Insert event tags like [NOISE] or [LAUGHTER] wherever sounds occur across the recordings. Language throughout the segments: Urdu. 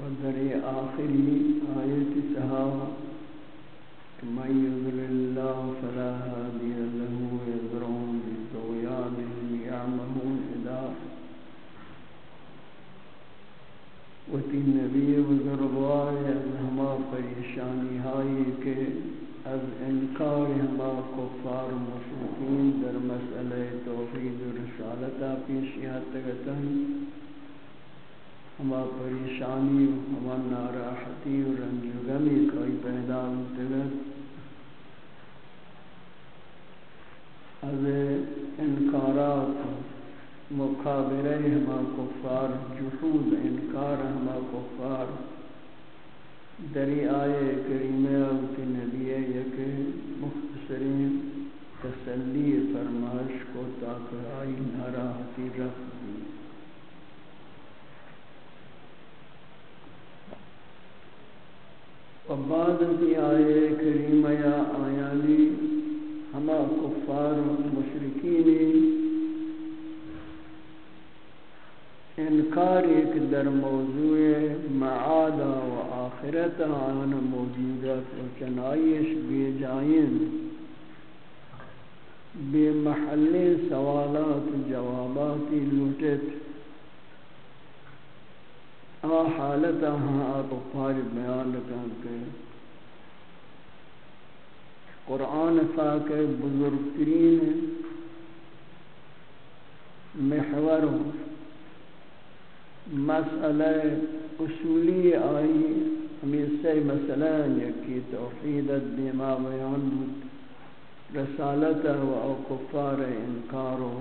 و در آخری آیت صحابہ من يضل الله فلا هادي له يذرهم بطغيانهم يعمهون إذا وتی نبی بزرگوار از ہما پریشانی ہائی کہ از انکار ہما کفار مشرکین در مسئلہ توحید و رسالتا پیشیات تگتن. ہما پریشانی ہما ناراحتی و رنج و غمی کوئی پیدا تگت از انکارات مقابلہ ہما کفار، جحود انکار ہما کفار۔ دری آئے کریمہ اوتی نبی یک مختصرین تسلی فرمائش کو تاکہ آئی ناراحتی رفت دی۔ و بعد کی آئے کریمہ یا آیانی ہما کفار مشرکینی انکار ایک در موضوع معاد و آخرت آن موجودت و چنائش بے جائن، بے محل سوالات جوابات لوٹت۔ آ حالت ہاں کفار بیان کرتے قرآن پاک بزرگترین محور مسئلہ اصولی آئی، ہمیں سے مسئلہ یکی توحیدت دیما بیان، رسالت و کفار انکار و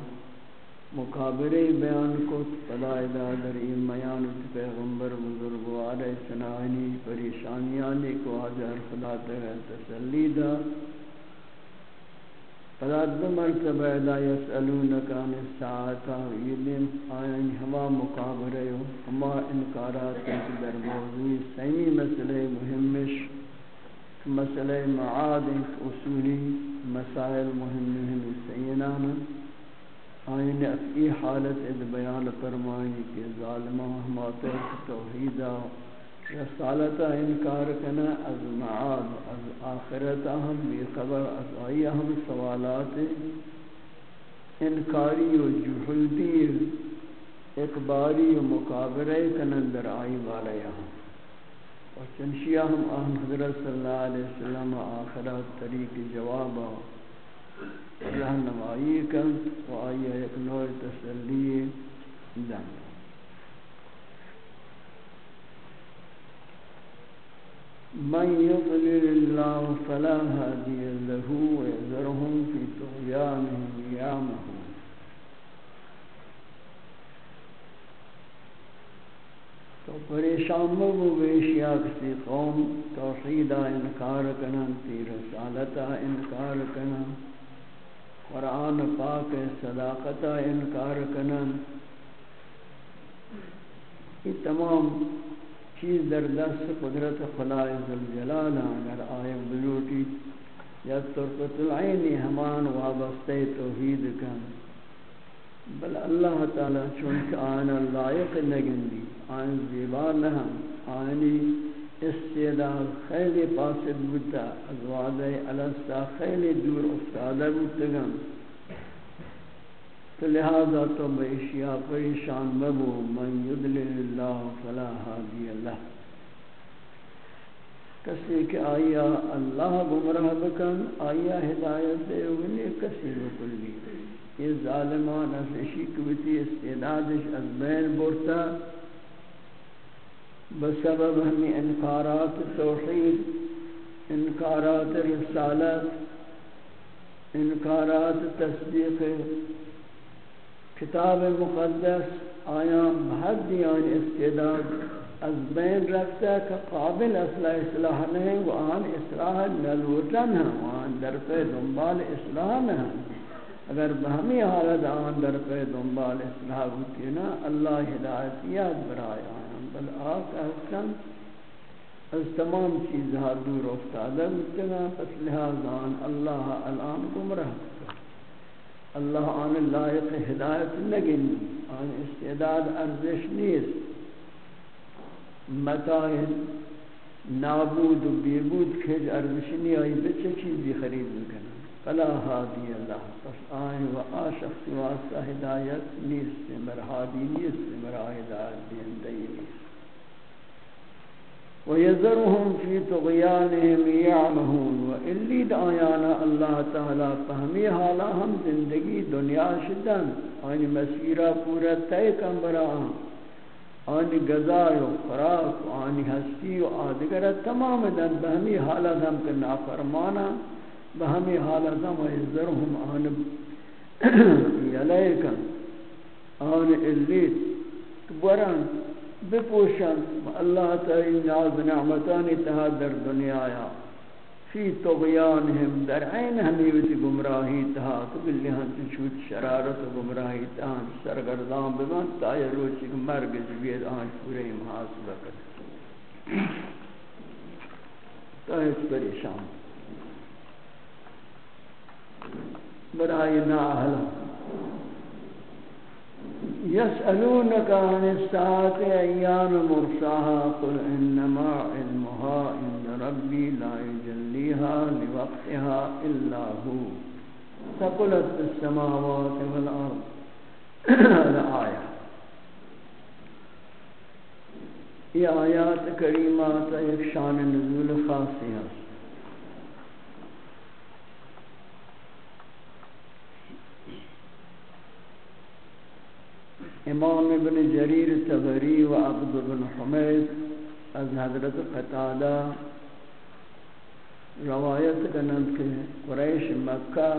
مقابرے بیان کو فلائدہ در این میان پیغمبر بزرگوار سنانی پریشانیانی کو آجر خدا تغیر تسلی دا. فلا دو مرتبہ لا یسألونک عن الساعتا یہ دن آئین ہما مقابرے ہما انکارات در موضوع سیمی مسئلہ مهمش مسئلہ معاد، اصولی مسائل مهمہ سینانا آئین افئی حالت اد بیان فرمائی کہ ظالمہ ہما توحیدہ رسالت انکار کنا از معاد، از آخرت ہم بی خبر، از آئی ہم سوالات انکاری و جہلدی اقباری و مقابرہ کنن در آئی والا اور چنشیہ ہم آن حضرت صلی اللہ علیہ وسلم آخرت طریق جوابا رہنمائی کن و آیا ایک نوع تسلی دن من يضلل الله فلا هادي له ويذرهم في طغيانهم يعمهون تو پریشان مبو بیشیا کسی قوم توحیدہ انکار کنن، تی رسالتہ انکار کنن۔ قرآن پاک صداقتہ انکار کنن۔ یہ تمام چیز در دست قدرت خدای ذوالجلال اگر آئے بلوٹی، یا طرفت العین ہمان وابستہ توحید کن۔ بل اللہ تعالی چونکہ آن لائق نگندی آن زیبا نہم آنی استعداد خیلی پاسد بودتا، از وعدہ الستا خیلی دور افتادہ بودتگم. تو لہذا تو بیشیا پریشان مبو من یدلل اللہ فلا حادی اللہ کسی کہ آیا اللہ گمراہ بکن، آیا ہدایت دے ولی کسی بکلی یہ ظالمان اسشی کبتی استعدادش از بین برتا بسبب ہمیں انکارات توحید، انکارات رسالت، انکارات تصدیق کتاب مقدس آیا بحد دیان استعداد از بین رکھتا کہ قابل اصلاح اصلاح نہیں، وہ آن اصلاح نلوٹن ہیں آن در پہ دنبال اصلاح نہیں اگر بہمی حالت آن در پہ دنبال اصلاح ہوتی نا، اللہ ہدایتیات برائے آن بل آقا حسن از تمام چیزها دور افتاده بودتنا پس لہذا آن اللہ الان گمرہ اللہ آن لائق ہدایت نگن آن استعداد ارزش نیست. متائن نابود و بیبود کھج ارزش نہیں آئی بچے چیزی خرید بکنا فلا حادی اللہ پس آئین و آشخص واسطہ ہدایت نیست مرحادی نیست مرا ہدایت دین دی نیست. ويذرهم في طغيانهم يعمهون وإلي دعيانا الله تعالى فهمي حالا هم زندگی دنیا شدن. آنی مسیرہ پورا تے کم برا آنی غذای و خوراک و آنی ہستی و آدگر تمام دن بہمی حالت ہم کے نافرمانا. بہمی حالت ہم ويذرهم آن یلیکن آن اللیت برن بپوشن اللہ تعالی ناز نعمتانی تہا در دنیا یا فی طغیانہم در عین حمیوتی گمراہی تہا تو بلی ہم چوت شرارت و گمراہی تہا سرگردان بمن تایا روچی مرگ جوید آن پورے محاسبہ کرتے تو اس پریشان. برائی نا اہلہ يسألونك عن الساعة أيام مرساها قل إنما علمها عند ربي لا يجليها لوقتها إلا هو. ثقلت السماوات والأرض [COUGHS] الآية یہ آیات کریمات ایک شان نزول خاصی ہے امام ابن جریر تبری و عبد بن حمید از حضرت قطادہ روایت کنند کہ قریش مکہ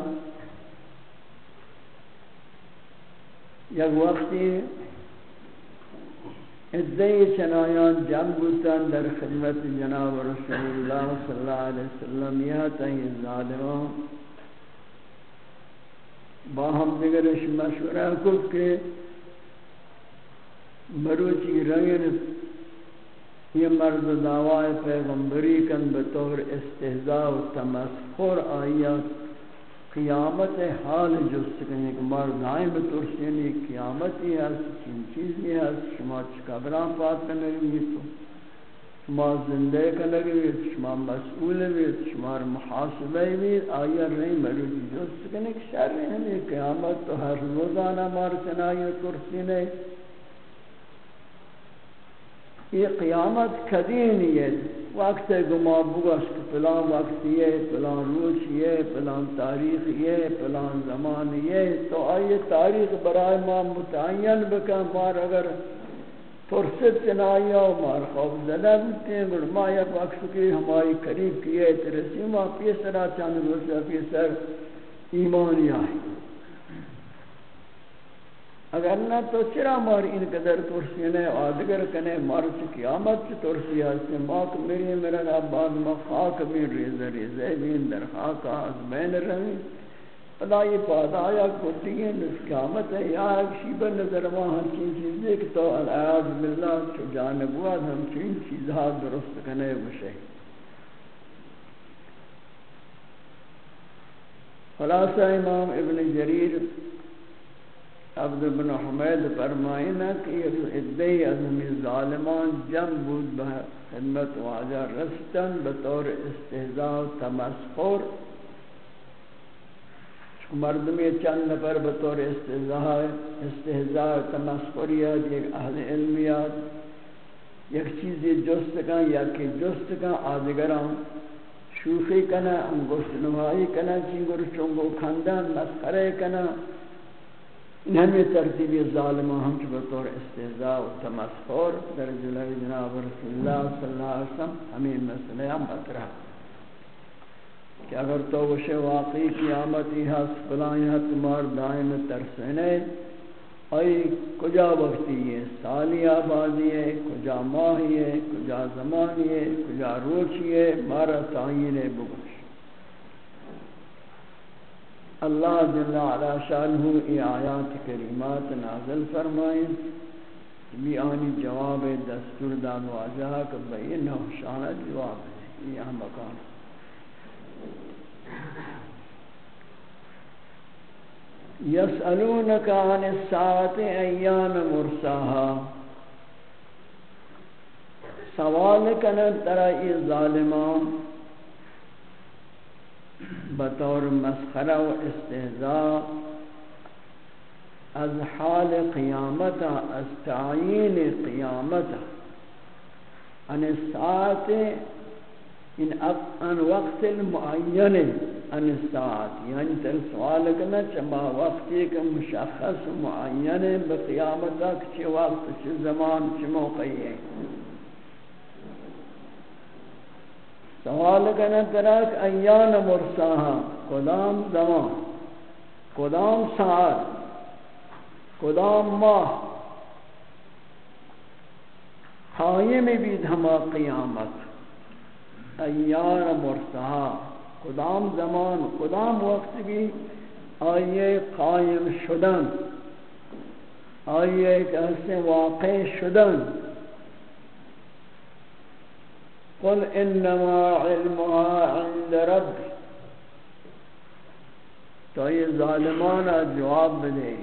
یک وقتی ادعی چنایان جمع بودن در خدمت جناب رسول اللہ صلی اللہ علیہ وسلم. یا تین ظالمان باہم دیگرش مشورہ کو کہ مروچی رنگن یہ مرد دعوی پیغمبری کن بطور استحضاء و تمسخر آیات قیامت حال جست کنی کہ مرد آئیں بطور سینی قیامتی ہے چین چیزی ہے شما چکبران پات کنگی تو شما زندے کنگی شما مسئول بھی شما محاسبہ بھی آیا رہی مروچی جست کنی کہ شر ہے قیامت تو ہر روزانہ مارچنائی کرسی نہیں یہ قیامت کدین یہ وقت گما بگش کہ پلان وقت یہ پلان روچ یہ پلان تاریخ یہ پلان زمان یہ۔ تو آئیے تاریخ برائے ما متعین بکن، مار اگر فرصت چنائی و مار خوف زدہ بلتے ہیں۔ گر ما یک وقت کی ہماری قریب کیے ترسی ما پیسرا چاند روچا پیسر ایمانی آئی اگر نہ تو چرا مار ان قدر ترسی نے، آدگر کنے مار چی قیامت چی ترسی آستے ماک میری میرا بعد ما خاک بھی ریز ریز بین در خاک آز بین رہی خدا یہ پاد آیا کتی ہے نس قیامت ہے۔ یا ایک شیبہ نظر ما ہم چین چیز دیکھ تو العیاض باللہ چو جانبواد ہم چین چیزها ہاں درست کنے بشے۔ خلاصہ امام ابن جریر عبد بن حمید فرمائنا کہ یہ ادعی ازمی ظالمان جم بود بہ خدمت واجہ رستن بطور استحضاء و تمسخور مردمی چند نفر بطور استحضاء استحضاء و تمسخوریات ایک اہل علمیات یک چیزی جست کن یا کہ جست کن، آدگران۔ شوخی کنا انگوشت نمائی کنا چنگر چنگو کھندن مسخرے کنا این ہمیں ترتیبی ظالمہ ہم چو بطور استعزاء و تمسخور در جلوی جناب رسول اللہ صلی اللہ علیہ وسلم ہمیں مسئلہ ہم بطرہ کہ اگر تو وشے واقعی قیامتی ہے فلانی ہے تمہار دائم ترسنے ای کجا وقتی ہے؟ سالی آبادی ہے، کجا ماہی ہے، کجا زمانی ہے، کجا روچی ہے، مارا تعین بگش اللہ جل علا شانہ ای آیات کریمات نازل فرمائیں بھی آنی جواب دستور دان واجہ کہ بینہ شانہ جواب ہے۔ یہ مکان۔ یسألونک عن الساعت ایان مرساها سوال کنن ترى ظالمان۔ بطور مسخرہ و استحضاء از حال قیامتا از تعیین قیامتا ان الساعت ان ان وقت المعین ان الساعت یعنی تر سوال کرنا چما وقتی کہ مشخص معین بقیامتا کچھ وقت چھ زمان چھ موقعی ہے سوال کرنا ترک ایان مرساہا، کدام زمان، کدام ساعت، کدام ماہ قائم بید ہما قیامت. ایان مرساہا، کدام زمان، کدام وقت بھی آئیے قائم شدن؟ آئیے کیسے واقع شدن؟ قل انما علمها عند ربي. تو یہ ظالمانہ جواب دے.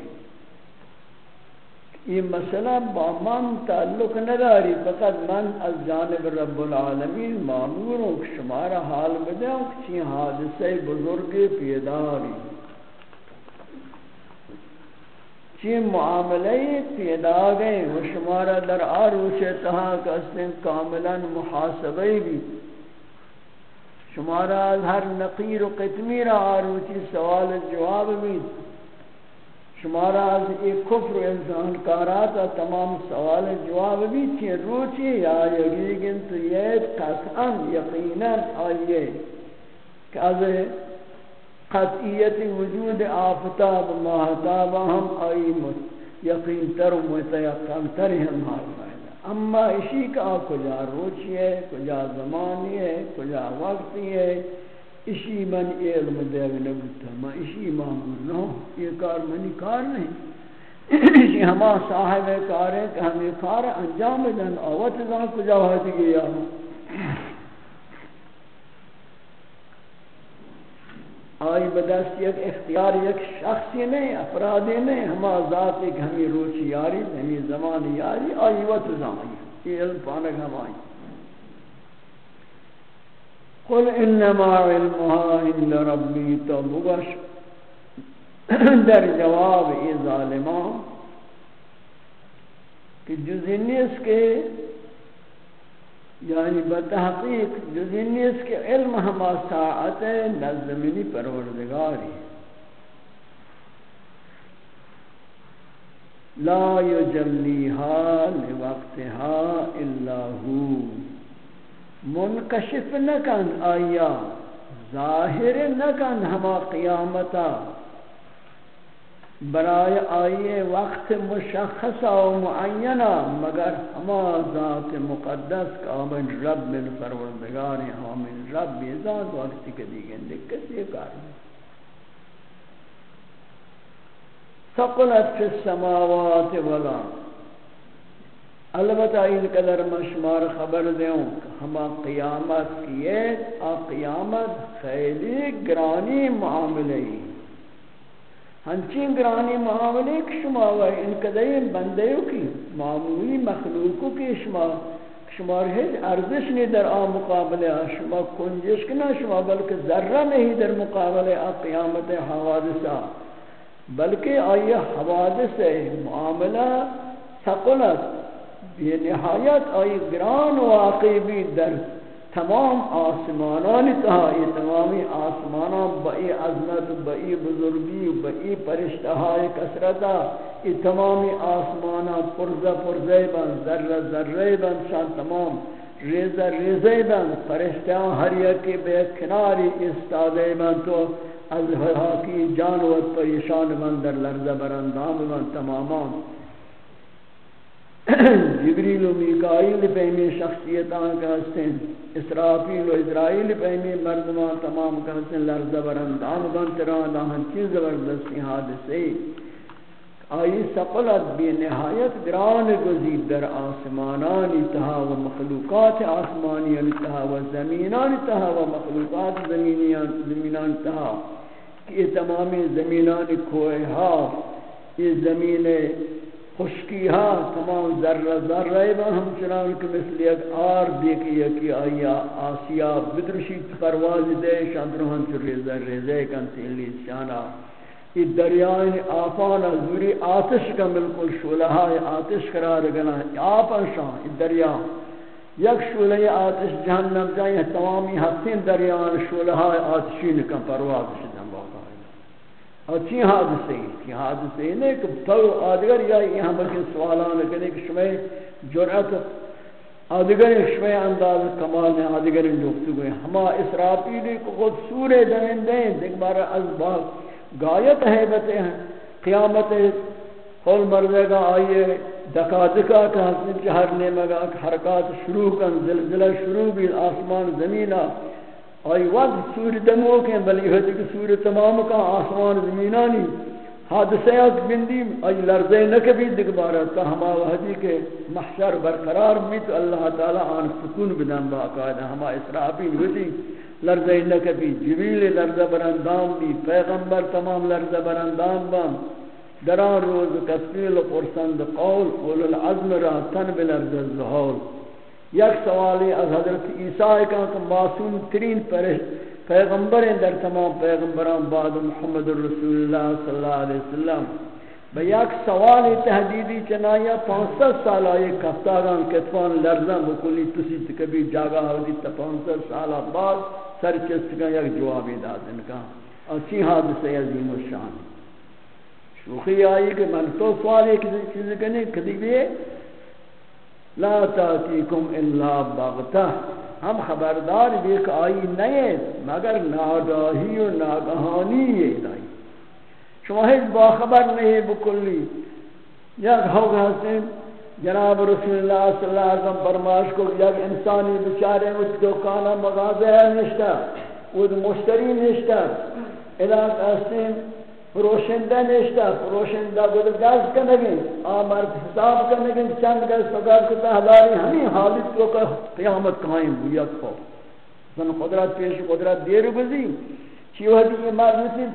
یہ مسئلہ با من تعلق نداری، فقط من از جانب رب العالمین معمور ہوں کہ شمارا حال بدے ہوں کہ چی حادثے بزرگ پیداری. چی معاملے پیدا گئے و شمارا در آروچ تہا کسن کاملا محاسبی بھی۔ شمارا از ہر نقیر و قتمیر آروچی سوال جواب بھی۔ شمارا از ایک کفر و انسان کارات تمام سوال جواب بھی چی روچی یا یقین تو یہ قطعا یقینا آئیے کہ از قطعیت وجود آفتاب محتاب ہم آئی یقین تر و متیقن تر ہم حال اما اسی کا کجا روچی ہے، کجا زمانی ہے، کجا وقتی ہے. اسی من علم دیو نبوتا ما اسی معمول نہ ہوں. یہ کار منی کار نہیں. اسی ہما صاحب کار ہے کہ ہمیں کار انجام دن، آوت دن کجا ہوتی گیا ہوں. آئی بدست یک اختیار یک شخصی نہیں افرادی نہیں ہما ذات ایک ہمیں روچی یاری ہمیں زمان یاری، آئی وقت زمانی یہ علم پانک ہم آئی۔ قل انما علمها عند ربی تو مگش در جواب ای ظالمان، کہ جزی نیس کے یعنی بتحقیق جزین نیست کہ علم ہما ساعت نظمینی پروردگاری لا يجليها لوقتها الا هو منکشف نکن آیا ظاہر نکن ہما قیامتا۔ برای آئیے وقت مشخص و معینہ مگر ہما ذات مقدس کا من رب من پروردگار ہما من رب ذات، وقتی کے دیگیں دکت یہ کار ثقلت فی السماوات ولا البتہ ان قدر مشمار خبر دیوں ہما قیامت کیے آ قیامت خیلی گرانی معاملے ہنچین گرانی معاملے کی شما و ان قدیم بندیو کی، معمولی مخلوقوں کی شما شما ہیچ ارزش نہیں در آ مقابلے شما کنجش کنا شما، بلکہ ذرہ نہیں در مقابلے آ قیامت حوادثہ بلکہ آئی حوادث معاملہ ثقلت بے نہایت آئی گران واقعی بھی در تمام آسمانانی تہا یہ تمامی آسمانان بئی عظمت بئی بزرگی بئی پرشتہائی کسرتا یہ تمامی آسمانان پرزہ پرزہ بن، ذرہ ذرہ بن، شان تمام ریزہ ریزہ بن پرشتہاں ہر یکی بے کناری استادے بن تو، از حقی جانوت پریشان بن، در لرزہ برندام بن، تمامان جبریل و میکائیل پہمی شخصیتان کا حسن اسرافیل و اسرائیل پہمی مردمان تمام کا حسن لرزہ برندان بنتران داہن چیز زبردستی حادثے۔ آئی سقلت بی نہایت گران گزید در آسمانانی تہا و مخلوقات آسمانیان تہا و زمینان تہا و مخلوقات زمینان تہا کہ یہ تمامی زمینان کوئے ہا یہ زمین خشکی ہا تمام ذرہ ذرہ با ہم چنان کہ مثل ایک آر دیکھی یکی آیا آسیا بدرشی پرواز دے شاندرو ہم چو ریزہ ریزہ کن تیلی شانا یہ دریائن آفانا زوری آتش کا ملکل شولہا آتش قرار گنا آپا شان یہ دریا، یک شولہ آتش جہنم جائیں، تمامی ہفتین دریائن شولہا آتشی نکن پرواز شد اور چی حادثے ہیں؟ چی حادثے نہیں کہ تو آدگر یا یہاں بلکہ سوالان کرنے کہ شمع جرعت آدگر شمع انداز کمال نے آدگر جوکتو گئے ہما اسرافیلی کو خود سورے دمین دیں، دیکھ بارا از باق گایت حیبتے ہیں۔ قیامت قول مردے گا، آئیے دکا دکا کہ حسن چہرنے مگا حرکات شروع کن، زلزلہ شروع بھی آسمان زمینہ۔ آئی وقت سور دمو کے بلی ہوتی کہ سور تمام کا آسمان زمینانی حادثیات بندی آئی لرزے نکبی دکھ بارا تا ہما وحدی کے محشر برقرار بھی تو اللہ تعالی آن سکون بدن باقاعدہ ہما اسرافی ہوتی لرزے نکبی جبیل لرزہ برندام بھی پیغمبر تمام لرزہ برندام بام دران روز کسفیل قرسند قول قول العظم را تن بلرز الزحول یک سوالی از حضرت عیسیٰ کا کہ معصوم ترین پیغمبر در تمام پیغمبران بعد محمد رسول اللہ صلی اللہ علیہ وسلم۔ با یک سوال تحدیدی چنایا پانسد سال آئے کفتاران کتفان لرزن بکلی تسی تکبی جاگا ہوتی تا پانسد سال بعد سر چست کا یک جوابی دادن کا اور چی حادثہ عظیم الشان شوخی آئی کہ من تو سوال ایک چیز کرنے کدی بھی لا تاتیکم الا بغتہ ہم خبردار بھی کہ آئی نہیں مگر ناگاہی و ناگہانی یہ دائی شما ہیچ باخبر نہیں بکلی. یک ہوگ حسن جناب رسول اللہ صلی اللہ علیہ وسلم فرماش کو یک انسانی بچارے اس دکانا مغازہ ہے نشتا وہ مشتری نشتا علاق حسن فروشنده نشتا فروشنده بود گاز کنگین آمرد حساب کنگین چند گاز پگار کتا، ہزاری ہمیں حالت تو کہ قیامت قائم بویت کو سن قدرت پیش قدرت دیر گزی۔ چی وحدی یہ مرد نسید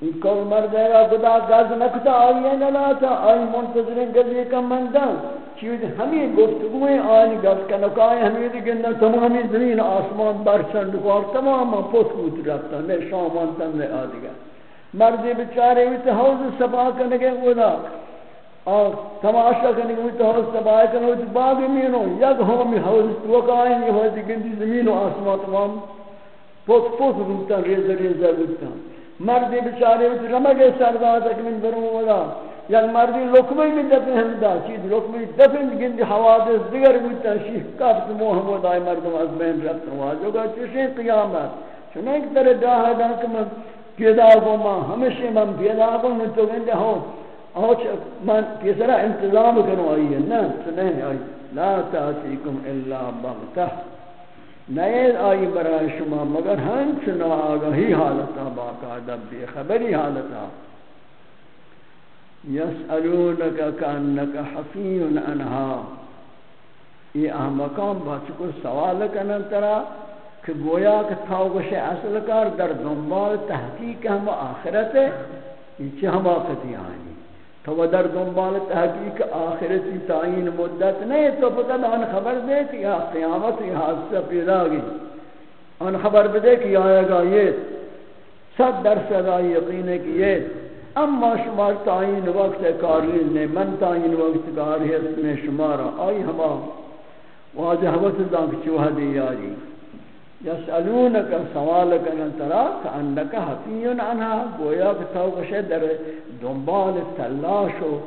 این کل مرد ہے؟ خدا گاز نکتا آئیے نلاتا، آئی منتظرین گزی کم مندن چیز ہمیں گفتگویں آئین گز کنکائیں ہمیں دیگن تمامی زمین آسمان برچند کار تمام پوت بود رکھتا میں شامان تن میں آدھگا۔ مردی بچارے ہوئی تو حوض سبا کرنے گئے اودا اور تماشا کرنے کو تو حوض تباہ کرنے کو باغ مینو، یک ہومی حوض تو کائیں یہ حوض گندی زمین و آسمان تمام۔ پوت پوت روتا ریز ریز روتا۔ مردی بچارے وچ رمگے سردار تک من بروں ولا یک مردی لقمے میں دفن ہمدا چیز لقمے دفن گندی حوادث دیگر بوتا شیخ کافت محمد آئی مردم از بین رفت واجو گا چوشیں قیامت۔ چنین ایک طرح داہ دا کہ پیدا گو ماں ہمیشہ من پیدا گو من تو گندے ہوں آج من پیسرا انتظام کروں آئی ہے نا سنیں آئی، لا تاتیکم الا بغتہ۔ نئے آئی برای شما، مگر ہم چنا آگاہی حالتا، باقاعدہ بے خبری حالتا۔ یسألونک کانک حفیون انہا۔ یہ احمقام بچکو سوال کنن ترا کہ گویا کہ تاوگش اصل کار در دنبال تحقیق ہم آخرت ہے یہ ہم آقتی آئیں۔ تو در دنبال تحقیق آخرتی تعین مدت نہیں، تو فقط ان خبر دے کہ یا قیامت یہ حادثہ پیدا گئی ان خبر بدے کہ آئے گا یہ۔ صد درصد آئی یقین ہے کہ یہ۔ اما شمار تعین وقت کاری نے، من تعین وقت کاری ہے اس میں شمارا۔ آئی ہما، واجہ وقت دانک چوہ دی یاری۔ یسالونک سوالک ان ترا کانک حفیون عنها، گویا کہ تو کش در دنبال تلاش و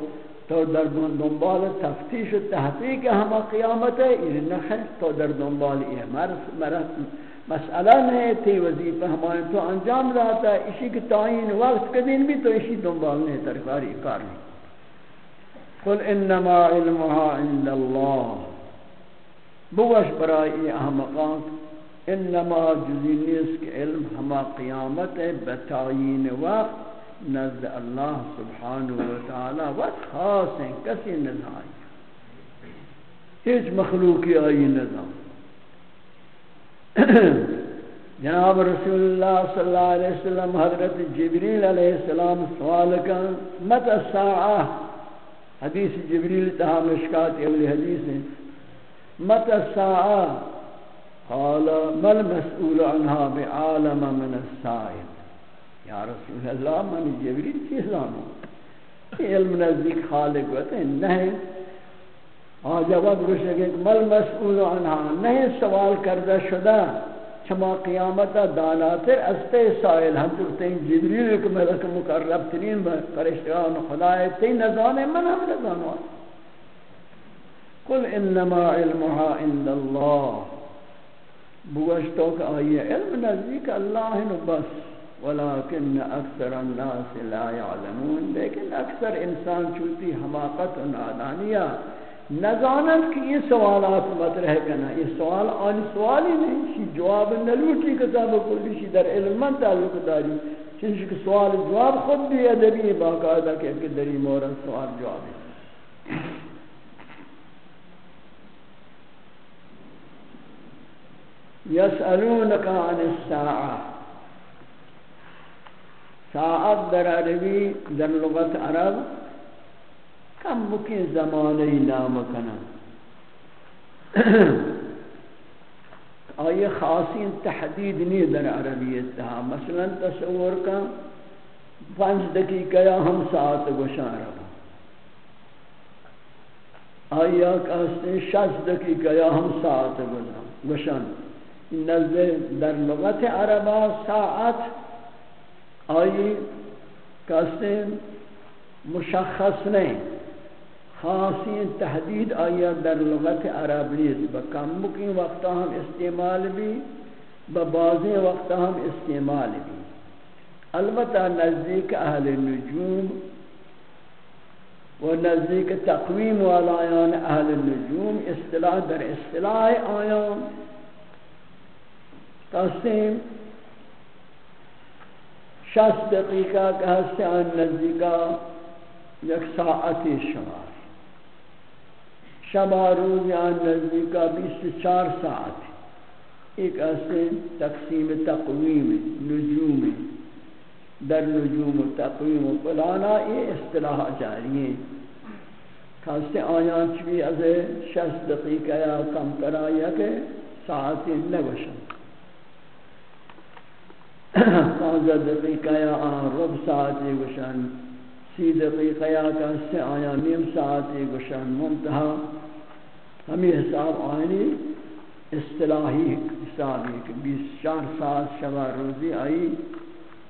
تو در دنبال تفتیش و تحقیق ہم قیامت ہے یہ نہ تو در دنبال یہ مرض مسئلہ نہیں تھی وظیفہ ہمارے تو انجام لاتا ہے اسی کی تعین وقت کے دن بھی تو اسی دنبال نہیں ترکاری کار نہیں قل انما علمها عند الله. بوش برائی احمقان انما جزینیس کے علم ہما قیامت ہے بتعین وقت نزد اللہ سبحانہ وتعالی وقت خاص ہیں کسی نظام ہیچ مخلوقی آئی نظام. [CLEARS THROAT] جناب رسول اللہ صلی اللہ علیہ وسلم، حضرت جبریل علیہ السلام سوال کا مت الساعہ حدیث جبریل تہا مشکات اولی حدیث ہے مت الساعہ قال، ما المسؤول عنها بعالم من السائل؟ یا رسول اللہ، من جبریل چیز لانو علم نزدیک خالق ہوتے ہیں نہیں. ہاں جواب روشے مل مسئول عنها؟ نہیں، سوال کردہ شدہ. چما قیامت داناتر استے سائل ہم چکتے ہیں جبریل ایک ملک مقرب ترین فرشتگان خدا ہے تی نظانے من ہم نظانو قل انما علمها عند الله بوشتو کہ آئی علم نزدیک اللہ نو بس۔ ولیکن اکثر الناس لا يعلمون لیکن اکثر انسان چوتی حماقت و نادانیہ۔ نزانت کہ یہ سوالات مطرح کنا۔ یہ سوال آن سوالی نہیں شی جواب نلوٹی کتاب کلی شی در علم من تعلق داری۔ چنش کہ سوال جواب خود بھی ادبی باقاعدہ کہ دری مورد سوال جواب ہے۔ يسألونك عن الساعة. ساعت در عربی، در لغت عرب، کم مکین زمانی نام کنا [CLEARS THROAT] آئی خاصی تحدید نہیں در عربیت تھا مثلا تصور کا پانچ دقیقہ یا ہم ساعت گشان رہا آئی کہتے شش دقیقہ یا ہم ساعت گشان نزد در لغت عربا ساعت آئی کہتے مشخص نہیں خاصی تحدید آیا در لغت عرب نیز بکم مکی وقتا ہم استعمال بھی ببازی وقتا ہم استعمال بھی البتہ نزدیک اہل نجوم و نزدیک تقویم والایان اہل نجوم اصطلاح در اصطلاح آیان قسم، شست دقیقہ کا ہستے آن نزدیکا یک ساعتی شمار۔ شبہ روز آن نزدیکا بیس چار ساعت۔ ایک ہستے تقسیم تقویم، نجوم۔ در نجوم و تقویم و پلانا یہ اصطلاح جاری ہیں۔ کہاستے آیان چوی از شست دقیقہ یا کم کرا یا کہ ساعتی نگوشن پانزہ دقیقہ یا آن رب ساعتی وشان سی دقیقہ یا کہتے آیا نیم ساعتی گشن منتہا ہمیں حساب آئینی اصطلاحی حسابی کہ بیس چار ساعت شبہ روزی آئی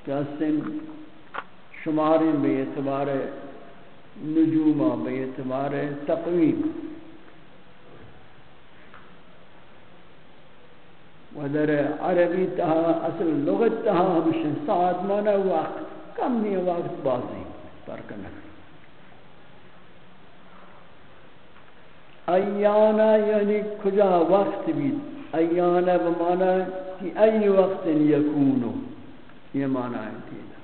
کہتے شماری بے اعتبار نجومہ بے اعتبار تقویم و عربی تہا اصل لغت تہا ہمشن ساعت مانا وقت، کم نہیں، وقت بازی فرق نکل ایانا یعنی کجا وقت بید ایانا بمانا کہ ای وقت یکونو، یہ مانا ہے تینا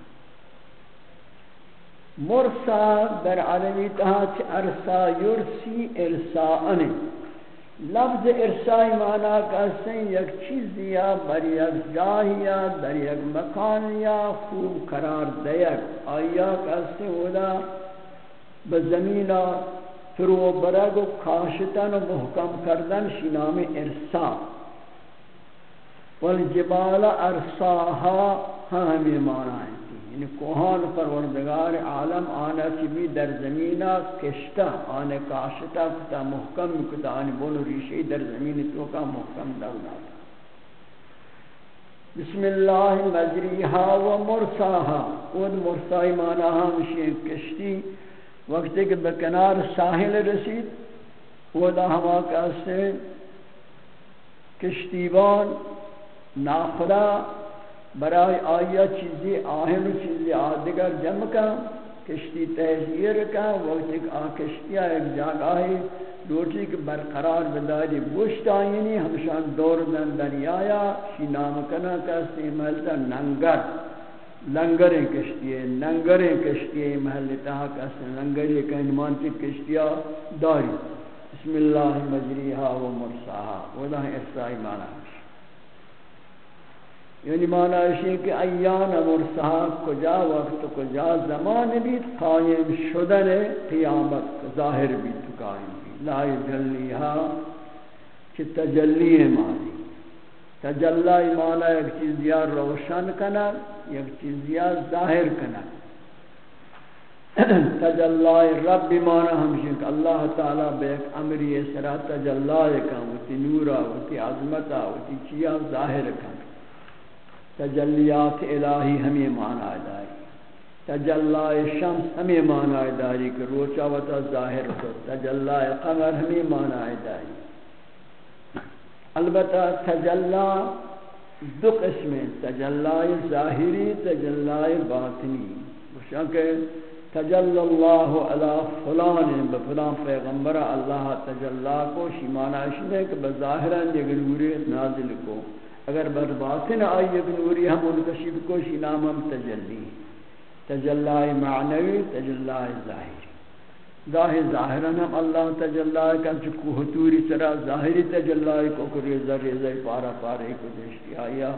مرسا در عربی تہا چھ ارسا یرسی ارساءنی لفظ ارسائی معنی کہتے ہیں یک چیز یا بر یک جاہیا در یک مکان یا خوب قرار دیک آیا کہتے ہیں اولا بزمین فرو برگ و کاشتن و محکم کردن شنام ارسا والجبال ارساها ہمیں معنی. ہے یعنی کوہان پروردگار عالم آنا چی بھی در زمینہ کشتا آنے کاشتا کتا محکم، کتا آنے بولو ریشی در زمین تو کا محکم دولا بسم اللہ مجریہا و مرساہا اود مرسائی مانا ہمشی کشتی، وقتی کہ بکنار ساحل رسید ودا ہوا کاسے کشتیبان، ناخدا برای آیا چیزی آہن چیزی آدگر جمع کا کشتی تحزیر کا وقت ایک آ کشتی ایک جاگاہی دوٹی کے برقرار بداری بوشت آئینی ہمشان دور دن دنیایا شی نام کنا کسی محلتا ننگر. لنگریں کشتی ہے ننگریں کشتی ہے محلتا کسی لنگری کا انمانتی کشتیا داری. بسم اللہ مجریہا و مرساہا وہ ودا احسائی مانا. ہے یعنی معنی ہے کہ ایان مرسحا کجا وقت کجا زمان بھی قائم شدن قیامت ظاہر بھی تو قائم بھی لا جلیہا کہ تجلی معنی. تجلی معنی ایک چیز یا روشن کنا ایک چیز یا ظاہر کنا تجلی رب معنی ہمشن کہ اللہ تعالی بے ایک امری سرا تجلی کنا وتی نورا وتی عظمتا وتی چیا ظاہر کنا تجلیات الہی ہمیں معنی داری۔ تجلی شمس ہمیں معنی داری کہ روچا وتا ظاہر کو تجلی قمر ہمیں معنی داری۔ البتہ تجلی دو قسم تجلی ظاہری تجلی باطنی۔ کہ تجل اللہ علی فلان بفلان پیغمبر اللہ تجلی کو شیمانہ شنے کہ بظاہران یہ نور نازل کو۔ اگر بر باطن آئی نوری ہم ان کشید کوشی نام ہم تجلی۔ تجلی معنوی تجلی ظاہری ظاہر ظاہران ہم اللہ تجلی کا چکو حتوری سرا ظاہری تجلی کو کری ذر ذر پارا پارے کو دشتی آیا۔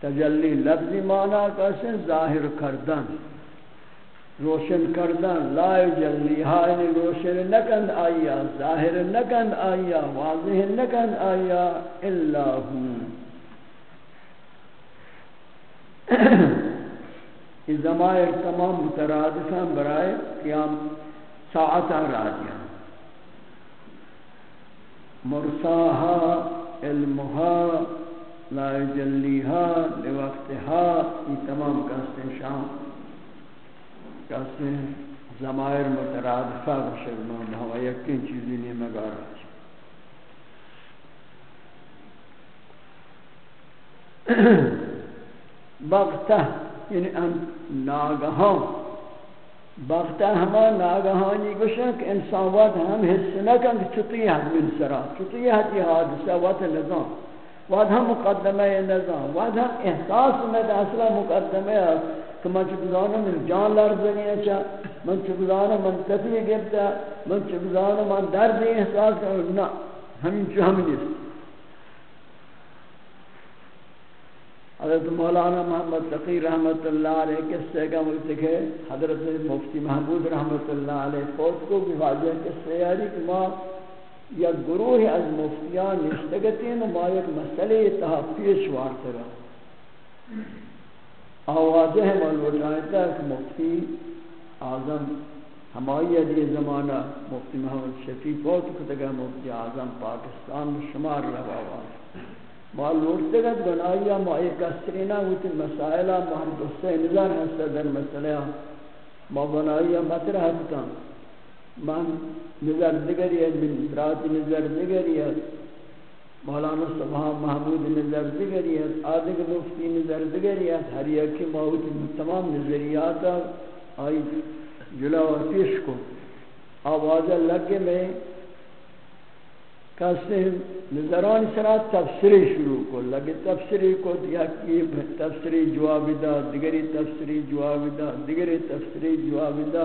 تجلی لفظی معنی کیسے؟ ظاہر کردن۔ روشن کردن، لا جلی ہائن روشن نکند آیا، ظاہر نکند آیا، واضح نکند آیا، الا ہوں۔ [COUGHS] یہ زمائر تمام مترادفاں برائے قیام ساعتا راجعہ مرساها علمها لا جلیها لوقتها یہ تمام کہتے ہیں شام کہتے ہیں زمائر مترادفہ بشکل ہوا، یقین چیزی نہیں مگارا Ahem. [COUGHS] بغتہ یعنی ان ناگہاں بغتہ ہما ناگہانی گوشن کہ انسان وقت ہم حصہ نہ کن کہ چطی حد من سرا چطی حد یہ حادثہ وقت نظام۔ وقت ہم مقدمہ نظام، وقت ہم احساس میں اصلا مقدمہ کہ من چکزانا من جان لرز گئی اچھا من چکزانا من تفیہ گفتا من چکزانا من درد احساس کرنا ہم چو ہم نیست۔ حضرت مولانا محمد تقی رحمت اللہ علیہ قصے کا وقت کہ حضرت مفتی محمود رحمت اللہ علیہ فوت کو بھی واضح قصے یاری کہ ما یا گروہ از مفتیان نشتگتین ما یک مسئلے تہا پیش وارت رہا آوازہ ہے کہ مفتی اعظم ہمائی علی زمانہ مفتی محمد شفیع فوت کتگا مفتی اعظم پاکستان شمار لگا ہوا۔ ما لوٹتے گا بنایا ما ایک اسرینا ہوتی مسائلہ محمد حسین نظر ہستا در مسئلہ ما بنایا مطرح بکن من نظر دگریت من رات نظر دگریت مولانا سبحان محمود نظر دگریت آدھگ مفتی نظر دگریت ہر یکی موت تمام نظریات آئی جلا جلو پیش کو۔ آواز لگے میں کسی نظران سرا تفسیری شروع کو لگے تفسیری کو دیا کی تفسیری جواب دا، دیگری تفسیری جواب دا، دیگری تفسیری جواب دا۔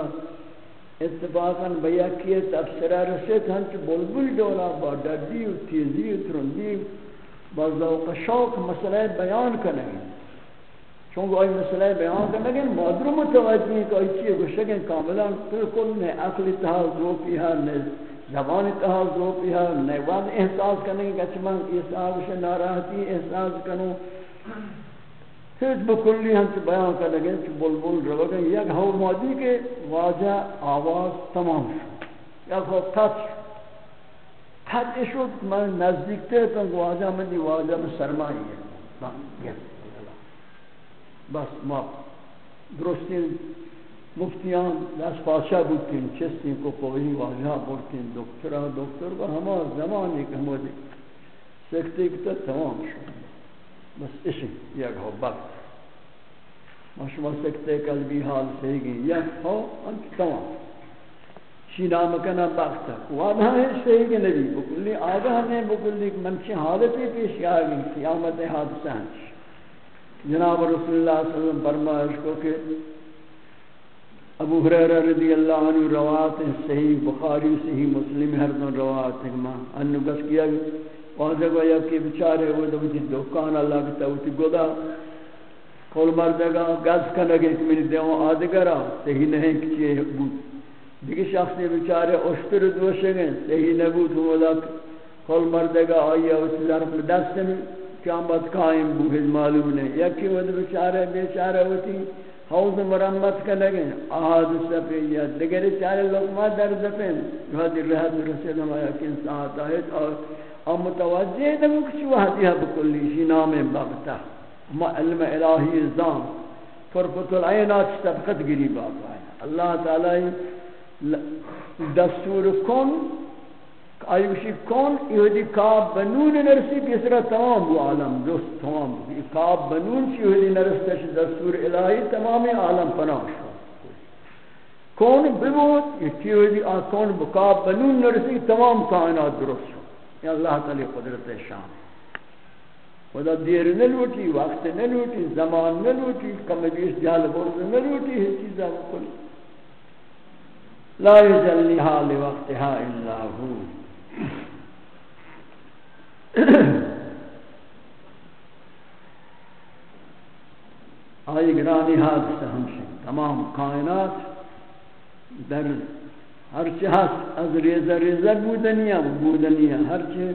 اتفاقا بیا کیے تفسیرہ رسیت ہم ہنچ بلبل دولا با دردی و تیزی و ترندی۔ با ذوق شوق مسئلہ بیان کرنے چونکہ آئی مسئلہ بیان کرنے گے مادر متوجہ ہیں کہ آئی چیئے گوشتگیں کاملا بالکل نئے عقل اتحاز رو پیہا، نئے زبان اتحاز رو پیہا نئے وعد احساس کرنے گے کہ من احساس ناراحتی احساس کروں۔ ہیچ بکلی ہم سے بیان کر لگے کہ بلبل رو گئے، یک ہو مادی کے واجہ آواز تمام شد۔ یک ہو تچ تچ شد، میں نزدیک تے تو واجہ میں دی واجہ میں سرمائی ہے۔ بس ما درستی مفتیان دست پاشا بودتین چستین کو کوئی واجہ بودتین دکترہ دکتر کو ہما زمانی کہ ہمو دی سکتے کتا تمام شد. بس اسی یک ہو بخت ما شما سکتے قلبی حال سے گی یک ہو انت تمام. شی نام کنا بخت. وعدہ ہے صحیح کہ نبی بکلی آگاہ نے بکلی منچی حالتی پیش آگی قیامت حادثہ جناب رسول اللہ صلی اللہ علیہ وسلم فرمائش کو کہ ابو حریرہ رضی اللہ عنہ روایت ہیں صحیح بخاری، صحیح مسلم، ہر دن روایت ہے انو گس کیا واجہ گو یا کہ بیچارے وہ تو دی دکان اللہ کی توتی گودا۔ کول مردگا گز کنگے کہ میری دیو آدگرا صحیح نہیں کچھ بود۔ دیگه شخص نے بیچارے اشتر دوشے گئے صحیح نبود ہولا کول مردگا آیا اس ظرف دست میں قیامت قائم بود، معلوم نہیں۔ یکی وہ بیچارے بیچارے ہوتی۔ حوض مرمت کا لگے آہاد سپے یا دیگر چارے لقمہ در دفن۔ جو رہت رسول ہمارا کن ساعت آئیت اور اور متوجہ نمو کچھ وحدیہ بکلی شی نام بغتا ما علم الہی ازام فرفت العینات طبقت گری باقا ہے۔ اللہ تعالی دستور کن آیوشی کن یہودی کاب بنون نرسی بیسرا تمام بو عالم دوست تمام بو کاب بنون چی یہودی نرستش دستور الہی تمام عالم پناہ شو کون ببود یہ یہودی آکون بکاب بنون نرسی تمام کائنات درست شو یا اللہ تعالی قدرت شان۔ خدا دیر نہ لوٹی، وقت نہ لوٹی، زمان نہ لوٹی، کم بیش جال برد نہ لوٹی ہے چیزا بکل لا یجلیها لوقتها الا هو آئی گرانی حادثہ ہمشہ تمام کائنات در ہر چی هست از ریزه ریزه بودنیه بودنیه هر چی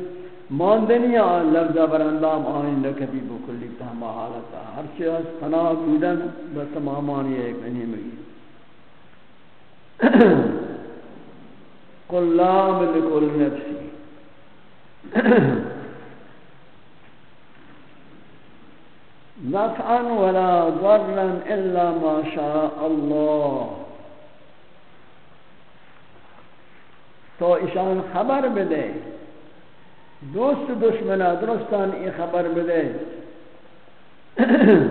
ماندنیه لفظه برندام آین نکبی بکلی تهما حالتا هر چی هست فنا بودن به تمامانی ایک انیمگی قل لا ملک النفسی نفعا ولا ضرا الا ما شاء الله. تو ایشان خبر بده. دوست دشمن درستان این خبر بده. [CLEARS THROAT]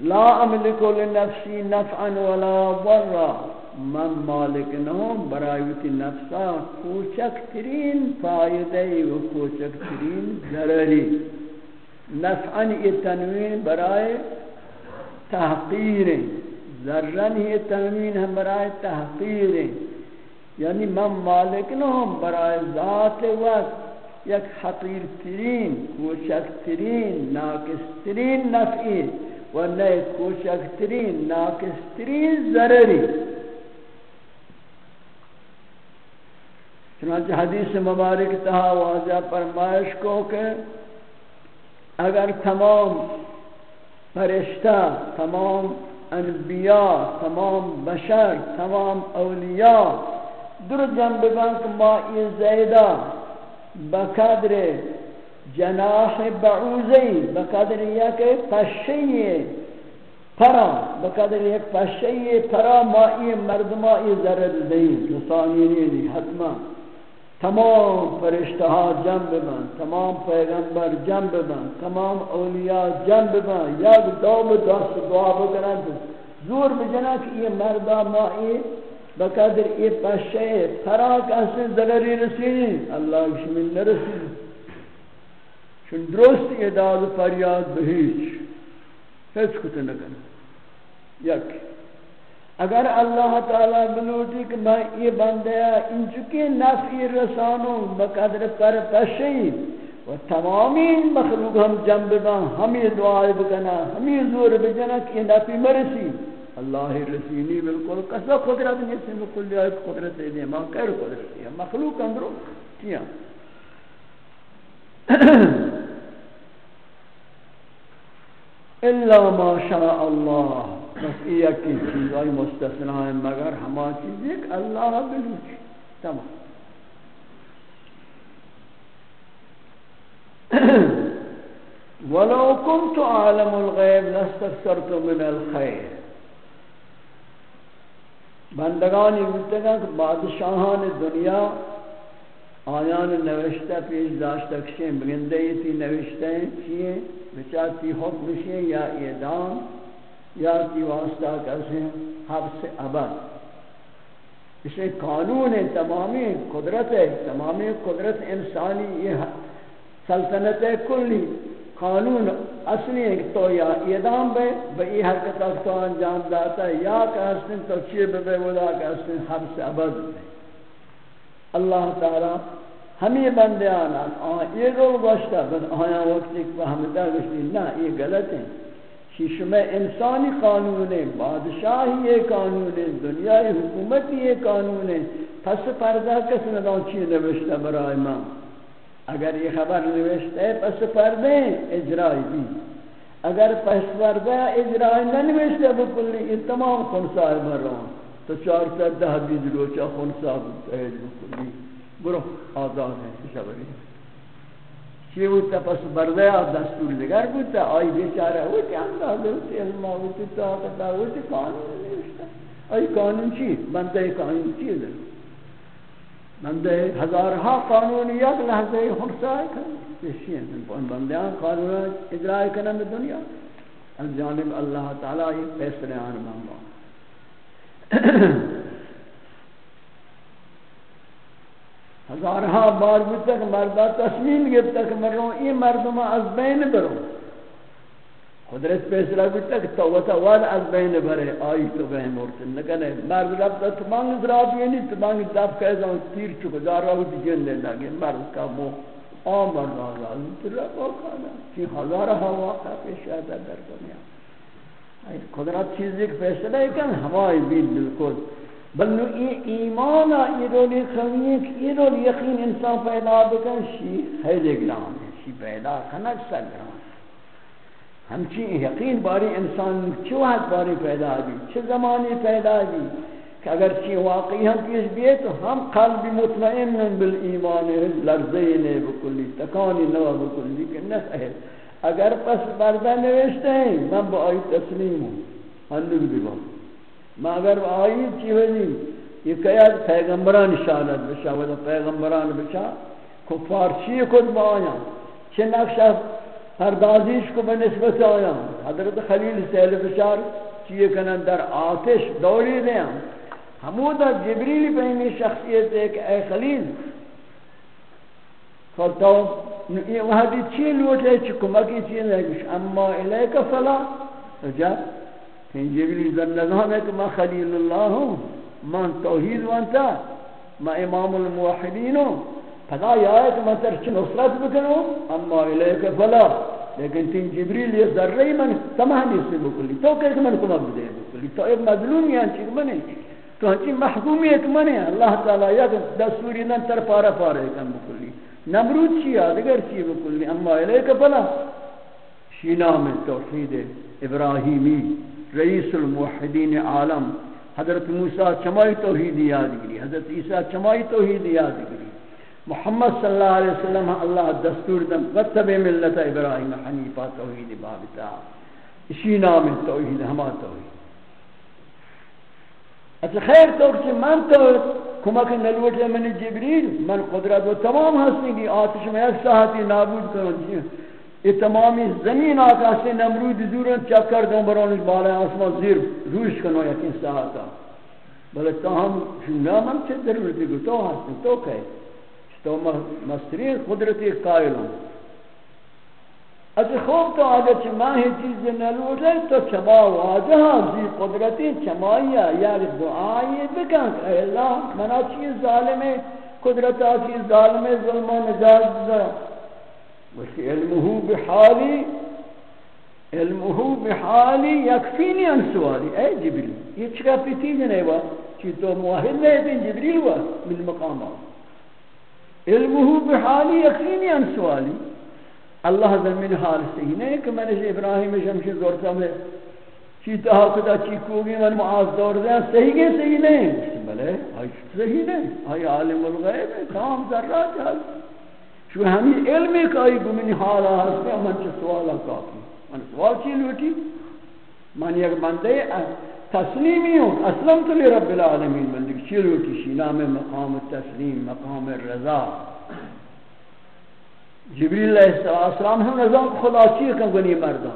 لا املک لنفسی نفعا ولا ضرا. من مالک نهم، برایت نفسا کوچک ترین فایده و کوچک ترین ضرری. نفعا یہ تنوین برای تحقیر. ذرن ہی تنوین ہم برائے تحقیر. یعنی من مالک نہ ہم برائے ذات وقت یک حقیر ترین کوچک ترین ناقص ترین نفعی و نئے کوچک ترین ناقص ترین ضرری. چنانچہ حدیث مبارک تہا واضح فرمائش کو کہ اگر تمام فرشتہ، تمام انبیاء، تمام بشر، تمام اولیاء در جنب بانک ما این زیدہ بقدر جناح بعوزی بقدر یک پشی پرا، بقدر یک پشی پرا ما این مردمائی ذرد دهیم رسانی نیدی حتما تمام فرشتہا جنب بن تمام پیغمبر جنب بن تمام اولیاء جنب بن یک دوم دست دعا بکنن. زور بجنا کہ یہ مردہ مائی بقدر یہ پشے پراک اصل ضرری رسینی اللہ شمین نرسینی چون درست یہ داد فریاد بہیچ ہیچ کتے نکن یک. اگر اللہ تعالی بلوٹی کہ میں یہ بندیا ان چکے نفعی رسانوں بقدر پر پشی و تمامی مخلوق ہم جنب بان ہمیں دعائے بکنا ہمیں زور بجنا کہ یہ مرسی۔ اللہ رسینی بالکل کسا قدرت نہیں سے بالکل لیا قدرت دے ماں کہر قدرت ہے مخلوق اندرو کیا؟ الا ما شاء اللہ بس یہ کی چیز آئی مستثنا ہے مگر ہما چیز ایک اللہ بلوچ تمام. [CLEARS THROAT] ولو كنت عالم الغيب لاستكثرت من الخير. بندگانی بودتگا بادشاہان دنیا آیان نوشتہ پیش داشتہ کشیں بگندے تی نوشتہ ہیں چیئے بچاتی حکم شیں یا اعدام، یا تی واسطہ کسیں حبس ابد. اسے قانون ہے تمامی قدرت ہے، تمامی قدرت انسانی یہ سلطنت کلی. قانون اصلی ہے تو یا اعدام بے بئی حرکت تو انجام داتا ہے، یا کہ حسن تو چیب بے ولا کہ حسن حبس عبد بے اللہ تعالی ہمیں بندے آنا آن، یہ رول گوشتا، بس آیا وقت ایک فہمتا گوشتی نا یہ غلط ہے شیشم انسانی قانون ہے بادشاہی یہ قانون ہے دنیای حکومتی یہ قانون ہے پس پردہ کس ندان چیز نوشتا برای ماں اگر یہ خبر نوشتے ہے، پس پردے اجرائی بھی۔ اگر پس پردے اجرائی نہ نوشتے بکلی یہ تمام خونسائے مرون تو چار سر دہ بیز روچا خونسا بکلی برو، آزاد ہے شبری چی ہوتا پس بردے دستور دگر بودتا آئی بیچارہ ہوتی اندازہ ہوتی علمہ ہوتی طاقتہ ہوتی قانون نوشتا۔ آئی قانون چی؟ بندے قانون چی ہے بندے ہزارہا قانون یک لحظے خرسائی کرنے یہ ہیں بندیاں قانون اجرائی کرنے میں دنیا۔ از جانب اللہ تعالی یہ فیصلے آن مانگا۔ هزارها بار بھی تک مردہ تصمیم گئے تک مروں این مردم از بین برو. قدرت را بھی تک توبت وال از بین برے آئی تو به مرد نکنے مرد رب تو تمانگ زراب یہ تو تمانگ دب که از آن تیر چو گذار را بود جن لگه مرد کا مو آمر را را تو را بکنه چی هزارها واقع پیش آده در دنیا. قدرت چیزی که ہے کہ هوای بیل بالکل بلنو یہ ایمان یہ رولی خمیق یہ رولی یقین انسان پیدا بکن، شی خیلی گرام ہے شی پیدا کنک سا گرام ہمچی یقین باری انسان چو وقت باری پیدا بھی چھ زمانی پیدا بھی کہ اگر چی واقعی ہم پیش بیئے تو ہم قلبی مطمئن بالایمان لرزین بکلی، تکانی نو بکلی کہ نہ ہے اگر پس بردہ نوشتے ہیں من با آئی تسلیم ہوں ہنگ بھی با میں اگر آئی چی ہوئی؟ یہ کہا پیغمبران شانت بشا ودا پیغمبران بشا کفار چی خود با آیا۔ چھ نقشہ پردازیش کو بنسبت آیا۔ حضرت خلیل سیل بشار چیئے کنن در آتش دوری دیا ہمودا جبریل بہمی شخصیت ہے کہ اے خلیل فلتاو یہ وحدی چی لوٹے چی کمکی چی نہیں، اما الیک فلا جا جبریل در نظام ہے کہ میں خلیل اللہ ہوں من توحید وانتا میں امام الموحدین ہوں۔ پدا یا ہے کہ میں ترچ نصرت بکنوں اما الیک فلا لیکن تین جبریل یہ ذرہی من سمح نہیں سے بکلی، تو کہ من کو مبدے بکلی، تو ایک مظلوم مظلومی ہنچی منے تو ہنچی محکومیت منے اللہ تعالی یک دستوری نن تر پارا پارا کم بکلی۔ نمرود چی آدگر چی بکلی، اما الیک فلا شی نام توحید ابراہیمی۔ رئیس الموحدین عالم، حضرت موسیٰ چمائی توحید یادگری حضرت عیسیٰ چمائی توحید یادگری محمد صلی اللہ علیہ وسلم، اللہ دستور دم قطب ملت ابراہیم حنیفہ توحید بابتا۔ اسی نام توحید، ہما توحید۔ اچھا خیر تو کہ من تو کمک نلوٹ من جبریل، من قدرت و تمام ہستی کی آتش میں ایک ساعتی نابود کروں جی یہ تمامی زمین آقا سے نمرود دورن چکر دوں برون بالا آسمان زیر روش کنو یقین ساعتا بلے تو ہم شنگا من چھ ضرورتی گو تو ہستی تو کہے تو مسترین قدرتی قائل ہوں از خوب تو آگه چه ماه چیز نلوده تو چما واجه زی قدرتی چمایی یا دعایی بکن ای اللہ منا چیز ظالم قدرت آچی ظالم ظلم و نجاز بزا وشی علمه بحالی علمه بحالی یکفینی ان سوالی. ای جبریل، یہ چکا پیتی جنے وا؟ چی تو موحد نہیں تین جبریل وا بالمقامات علمه بحالی یکفینی ان سوالی. اللہ زمین حال صحیح نہیں کہ میں نے جی ابراہیم شمشی زورتا میں چیتا حقدا چیکوگی من معاذ دور دیا صحیح گئے صحیح نہیں؟ بلے آئی صحیح نہیں آئی عالم الغیب ہے، کام ذرات حال شو ہمیں علم ایک آئی گمین حال آستے من چا سوالا کافی من سوال چی لوٹی؟ من یک بندے تسلیمی ہوں۔ اسلم تو لی رب العالمین بندے چی لوٹی؟ شی نام مقام التسلیم مقام الرضا جبریل علیہ السلام ہم نظام خدا چی کن گنی مردہ؟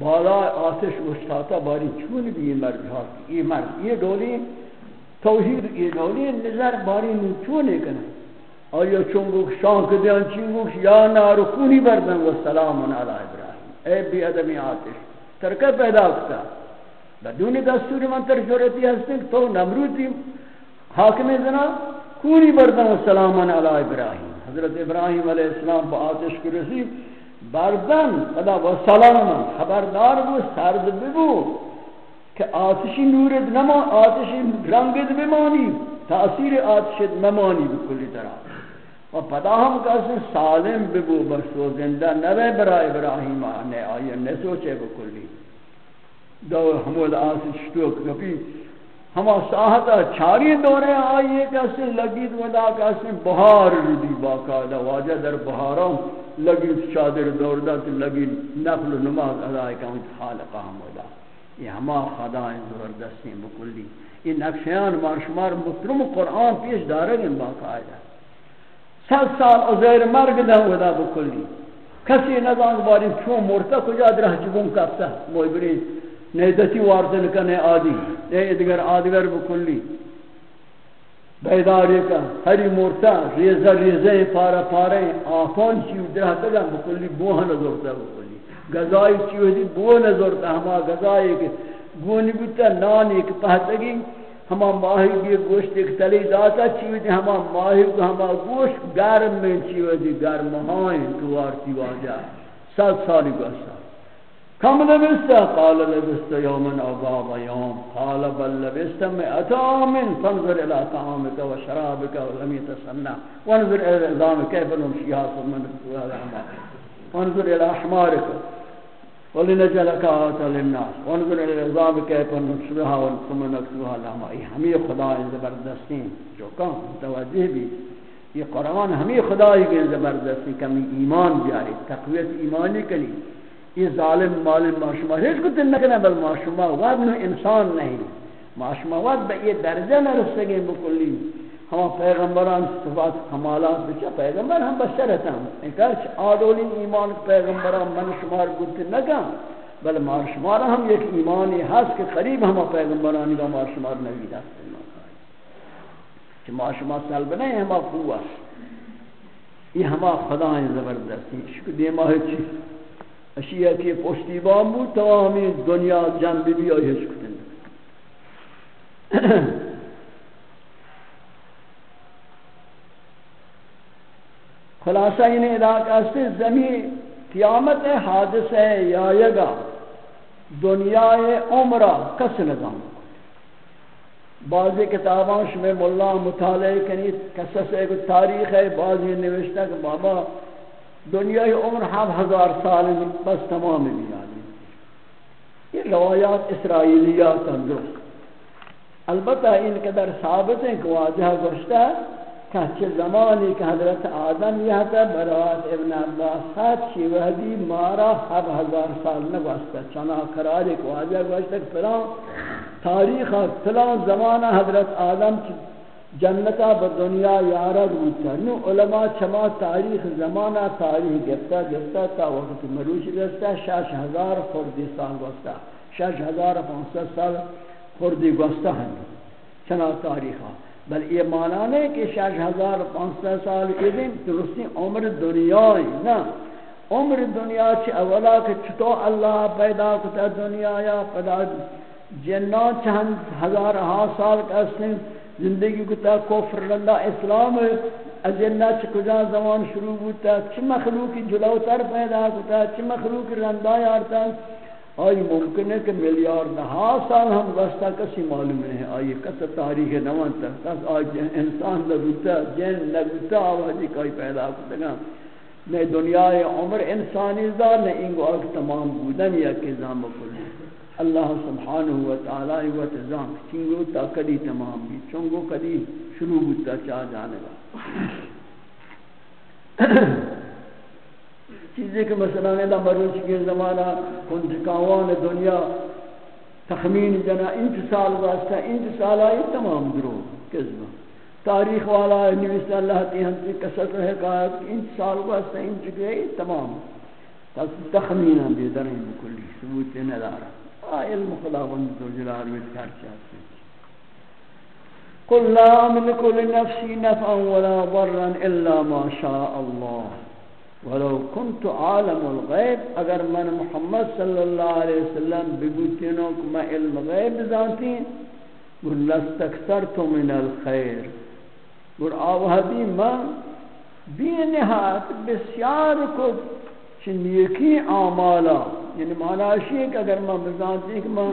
بالا آتش وشتاتا باری چون بھی یہ مرد ہاتھ یہ مرد یہ ڈولی، توحید یہ ڈولی، نظر باری نو چونے کن آیا چونگو شانک دیان چنگو یا نارکونی بردن و سلام علی ابراہیم. اے بی ادمی آتش ترکہ پیدا کتا. بدون دستور من تر جورتی ہستن تو نمروتی. حاکم زنا، کونی بردن و سلام علی ابراہیم. حضرت ابراہیم علیہ السلام با آتش کی رسی، بردن، خدا و سلام، خبردار بو سرد ببو. کہ آتشی نورد نما، آتشی رنگد بمانی. تاثیر آتشت ممانی بکلی طرح. و پدا ہم کسی سالم ببو بس زندہ نوے برا ابراہیم آنے آئیے نسوچے بکلی دو حمود آتش تو کبھی۔ ہما ساہتا چھاری دورے آئیے کیسے لگید ودا کیسے بہار ردی باقاعدہ واجہ در بہاروں۔ لگید چادر دور دا تو لگید نفل و نماز ادائی کا انت خالقہ ہم یہ ہما خداییں زبردستی بکلی یہ نقشیان مارشمار مطرم قرآن پیش دارگیں باقاعدہ ست سال عزیر مرگ دا ودا بکلی کسی نظام باری چون مرتا کجا درہ جبون کفتا موی برید نیدتی واردن کنے آدی اے ادگر آدگر بکلی بیداری کا ہری مورتا ریزہ ریزہ پارا پارا آفان چیو درہتا گا بکلی بوہ نظرتا بکلی گزائی چیو دی بوہ نظرتا ہما گزائی کہ گونی بودتا نانی کہ پہتگی ہما ماہی کی گوشت ایک تلی داتا چیو دی، ہما ماہی کو ہما گوشت گرم میں چیو دی گرم ہائیں توارتی واجہ۔ سات سالی گوشتا کم لبست قال لبست يوما او بعض يوم قال بل لبست مئة عام، فانظر الى طعامك وشرابك ولم يتصنع وانظر الى العظام كيف نمشيها ثم نكسوها لحما وانظر الى احمارك ولنجلك آتا للناس. وانظر الى العظام كيف نمشيها ثم نكسوها لحما یہ ہمیں خدا زبردستین جو کام متوجہ بھی. یہ قرآن ہمیں خدای کے زبردستی. کمی ایمان بیاری. تقویت ایمانی کلی. یہ ظالم مالم معشوما ہیچ کو تن نکنے بل معشوما واد انسان نہیں. معشوما واد با یہ درجہ نہ بکلی ہم پیغمبران صفات کمالات بچا پیغمبر ہم بشر بشرت ہم۔ انکار چھ اچھا آدولی ایمان پیغمبران من شمار گلت نگا بل مار شمار ہم ایک ایمانی حس کے قریب ہم پیغمبرانی کا مار شمار نوی دست چھ مار شمار سلب نہیں ہما قوت یہ ہما خدا ہیں زبردستی شکر دیما ہے چیز اشیاء کی پشتیبان بود تمامی دنیا جنبی بی آیش کتن خلاصہ انہیں علاقہ سے زمین قیامت حادث ہے یا یگا دنیا عمرہ کس نظام بعضی کتاباں میں ملا مطالعہ کنی قصص ایک تاریخ ہے، بعضی نوشتہ کہ بابا دنیای عمر ہم ہزار سال بس تمام بھی آدمی یہ روایات اسرائیلیات ہیں البتہ ان قدر ثابت ہیں کہ واضح گوشتا ہے کہ چھ زمانی کہ حضرت آدم یہ تھا برات ابن عباس ساتھ چی وحدی مارا ہر ہزار سال نہ گوشتا چنا قرار ایک واضح گوشتا کہ فلان تاریخ فلان زمانہ حضرت آدم جنتا بدنیا یارا روتا نو علماء چما تاریخ زمانہ تاریخ گفتا گفتا تا وقت مروش گفتا شش ہزار خوردی سال گوشتا شش ہزار پانسد سال خوردی گوستا ہیں چنا تاریخ تاریخا بل یہ معنی نہیں کہ شش ہزار پانسد سال ادھیں درستی عمر دنیا نا۔ عمر دنیا چھ اولا کہ چھتو اللہ پیدا کتا دنیا یا پیدا۔ جنات چند ہزار ہا سال کا کسن زندگی کتا کفر رندہ اسلام اجنہ چھ کجا زمان شروع ہوتا، چھ مخلوقی جلوتر پیدا کتا، چھ مخلوقی رندہ یارتا۔ آئی ممکن ہے کہ میلیار نہا سال ہم واسطہ کسی معلوم نہیں ہے۔ آئی کس تاریخ نوان تک کس آج انسان لگوتا جن لگوتا آوازی کوئی پیدا کرتا گا نہ دنیا عمر انسانی دار نہ انگو آگ تمام بودن یا کزام کلی اللہ سبحانہ و تعالی و تزام۔ چنگو تا کدی تمام بھی، چنگو کدی شروع بودتا چاہ جانے گا۔ چیزیں کہ مثلا ندا مروچ کے زمانہ کنجکاوان دنیا، تخمین جنا انتصال واسطہ انتصال آئی تمام درو کذبہ تاریخ والا نویس اللہ تی ہم سے کسر رہے کہا کہ انتصال واسطہ انت انچکے تمام. تخمین ہم بیدرین بکلی ثبوت ندارا آئی علم خداوند ذو جلال ویدکار چاہتے قل لا املك لنفسي نفعا ولا ضرا الا ما شاء الله. ولو كنت عالم الغيب اگر من محمد صلی اللہ علیہ وسلم بگوتینوں یعنی کہ میں علم غیب ذاتی گر لستکثرت من الخیر۔ گر آوہدی من بی نہایت بسیار کو چنیکی آمالا۔ یعنی معنی ہے کہ اگر میں بزانتی کہ میں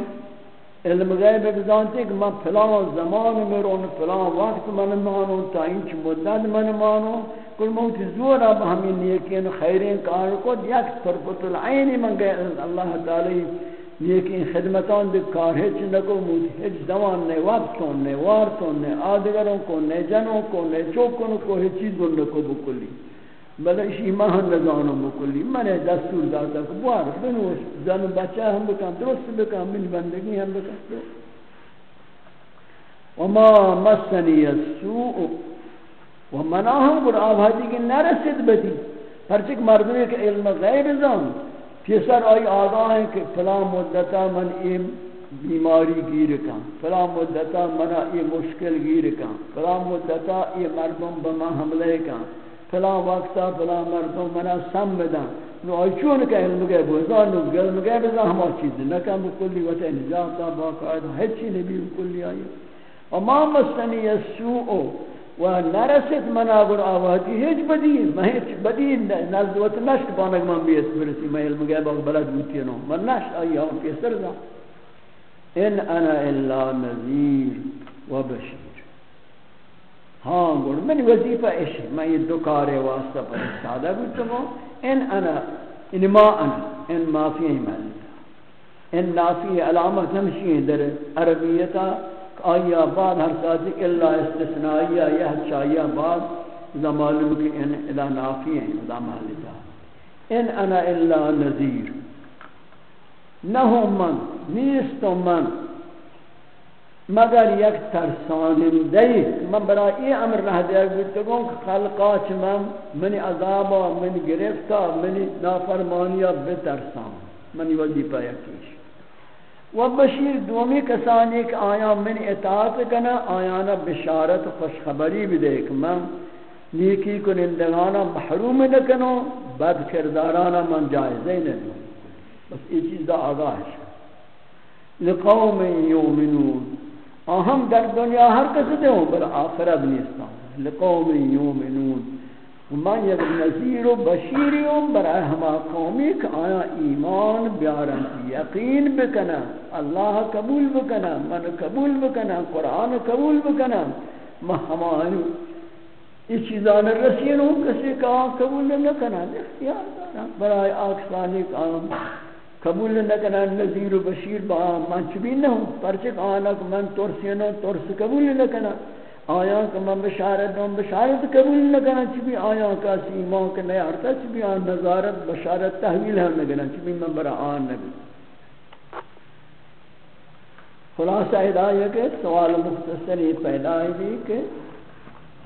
علم غیب بزانتی کہ میں فلان زمان میں رون فلان وقت من مانو تا انچ مدد من مانو کل موت زورا بہمین نیکین خیرین کار کو یک طرفت العین من گئے اللہ تعالی نیکین خدمتان دے کار ہچ نکو موت ہچ دوان نے وقتون نے وارتون نے آدگروں کو نے جنوں کو نے چوکوں کو ہچ چیزوں نکو بکلی بلے اسی ماہن نزانوں بکلی میں نے دستور داتا کہ بوار بنوش زن بچہ ہم بکن درست بکن من بندگی ہم بکن۔ وما مسنی السوء و منا ہم گر آبادی کی نرسد بدی. پرچک مردمی کے علم غیب زن. پیسر آئی آگاہ ہیں کہ فلا مدتا من ایم بیماری گیر کن. فلا مدتا منا ای مشکل گیر کن. فلا مدتا ای مردم بما حملے کن. فلا وقتا فلا مردم منا سم بدن. نو آئی چون کہ علم غیب وزان نو علم غیب زن ہما چیز. نکن بکلی وطا نجاتا باقاعدہ ہیچی نبی بکلی آئی وما مستنی السوء و نرسید من آگر آوازی هیچ بدی من هیچ بدی نزد وقت نشت پانک من بیت برسی، من علم گئے باق بلد بوتی نو. من نشت آئی هم پیسر دا ان انا الا نذیر و بشیر. ہاں گوڑ من وظیفہ اش میں یہ دو کار واسطہ پر سادہ بودتا ہوں ان انا ان ما انا، ان ما فی ایمان ان نافی علامت ہمشی در عربیتا آیا بعد ہر ساتھ الا استثنائیہ یہ چاہیہ بعد زمالو کی ان الا نافی ہیں ادا مالتا ان انا الا نذیر۔ نہو من، نیست من۔ مگر یک ترساننده من برای این امر نه دیگر گفتگون که خلقات من من عذابا من گرفتا من نافرمانیا بترسان۔ من وظیفه یکیش۔ و بشیر دومی کسانی کہ آیا من اطاعت کنا آیانا بشارت خوشخبری بدے کہ من نیکی کنندگانا محروم نکنو بد کردارانا من جائزے ندوں بس یہ چیز دا آگاہ ہے لقوم یومنون اہم در دنیا ہر کس دے ہوں بل آخرت نیستا لقوم یومنون من یک نظیر و بشیری بشیریم برای ہما قومی کہ آیا ایمان بیارن یقین بکنا اللہ قبول بکنا من قبول بکنا قرآن قبول بکنا ما ہمانی یہ چیزان رسین ہوں کسی کا قبول نہ کنا اختیار دارا برای آکسانی کام قبول نکنن نذیر و بشیر با من چبی نہ ہوں پرچک آنا کہ من ترسینا ترس قبول نکنن آیا کہ من بشارت دوں، بشارت قبول نکنن چبی آیا کہ ایمان کہ نہیں آرتا چبی آن نظارت، بشارت تحویل ہم نکنن چبی من برا آن نبی خلاصہ ہدایہ کے سوال مختصری پیدا ہے کہ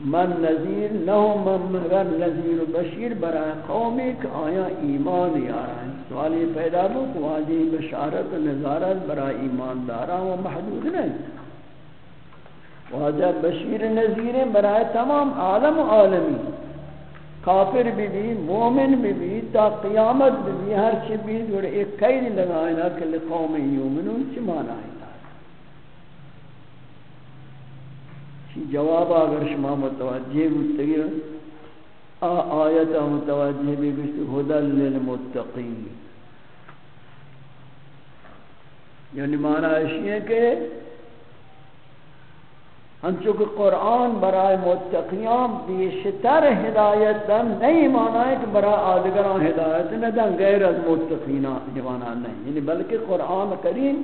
من نذیر نہ من مگر نذیر بشیر برای قومی کہ آیا ایمان یاران سوالی پیدا ہو کہ واجی بشارت و نظارت برای ایمان دارا و محدود نہیں۔ واجہ بشیر نذیر برای تمام عالم و عالمی، کافر بھی بھی، مومن بھی بھی، تا قیامت بھی بھی، ہر چی بھی جو ایک قید لگائنا کہ لقوم یومنون چی مانا ہے چی جواب اگر شما متوجہ ہوتے آیت متوجہ بھی گشت ہدل للمتقین۔ یعنی معنی اشی ہے کہ ہنچو کہ قرآن برای متقیان بیشتر ہدایت دن نہیں معنی ہے کہ برای آدگران ہدایت نہ دن غیر از متقین معنی نہیں۔ یعنی بلکہ قرآن کریم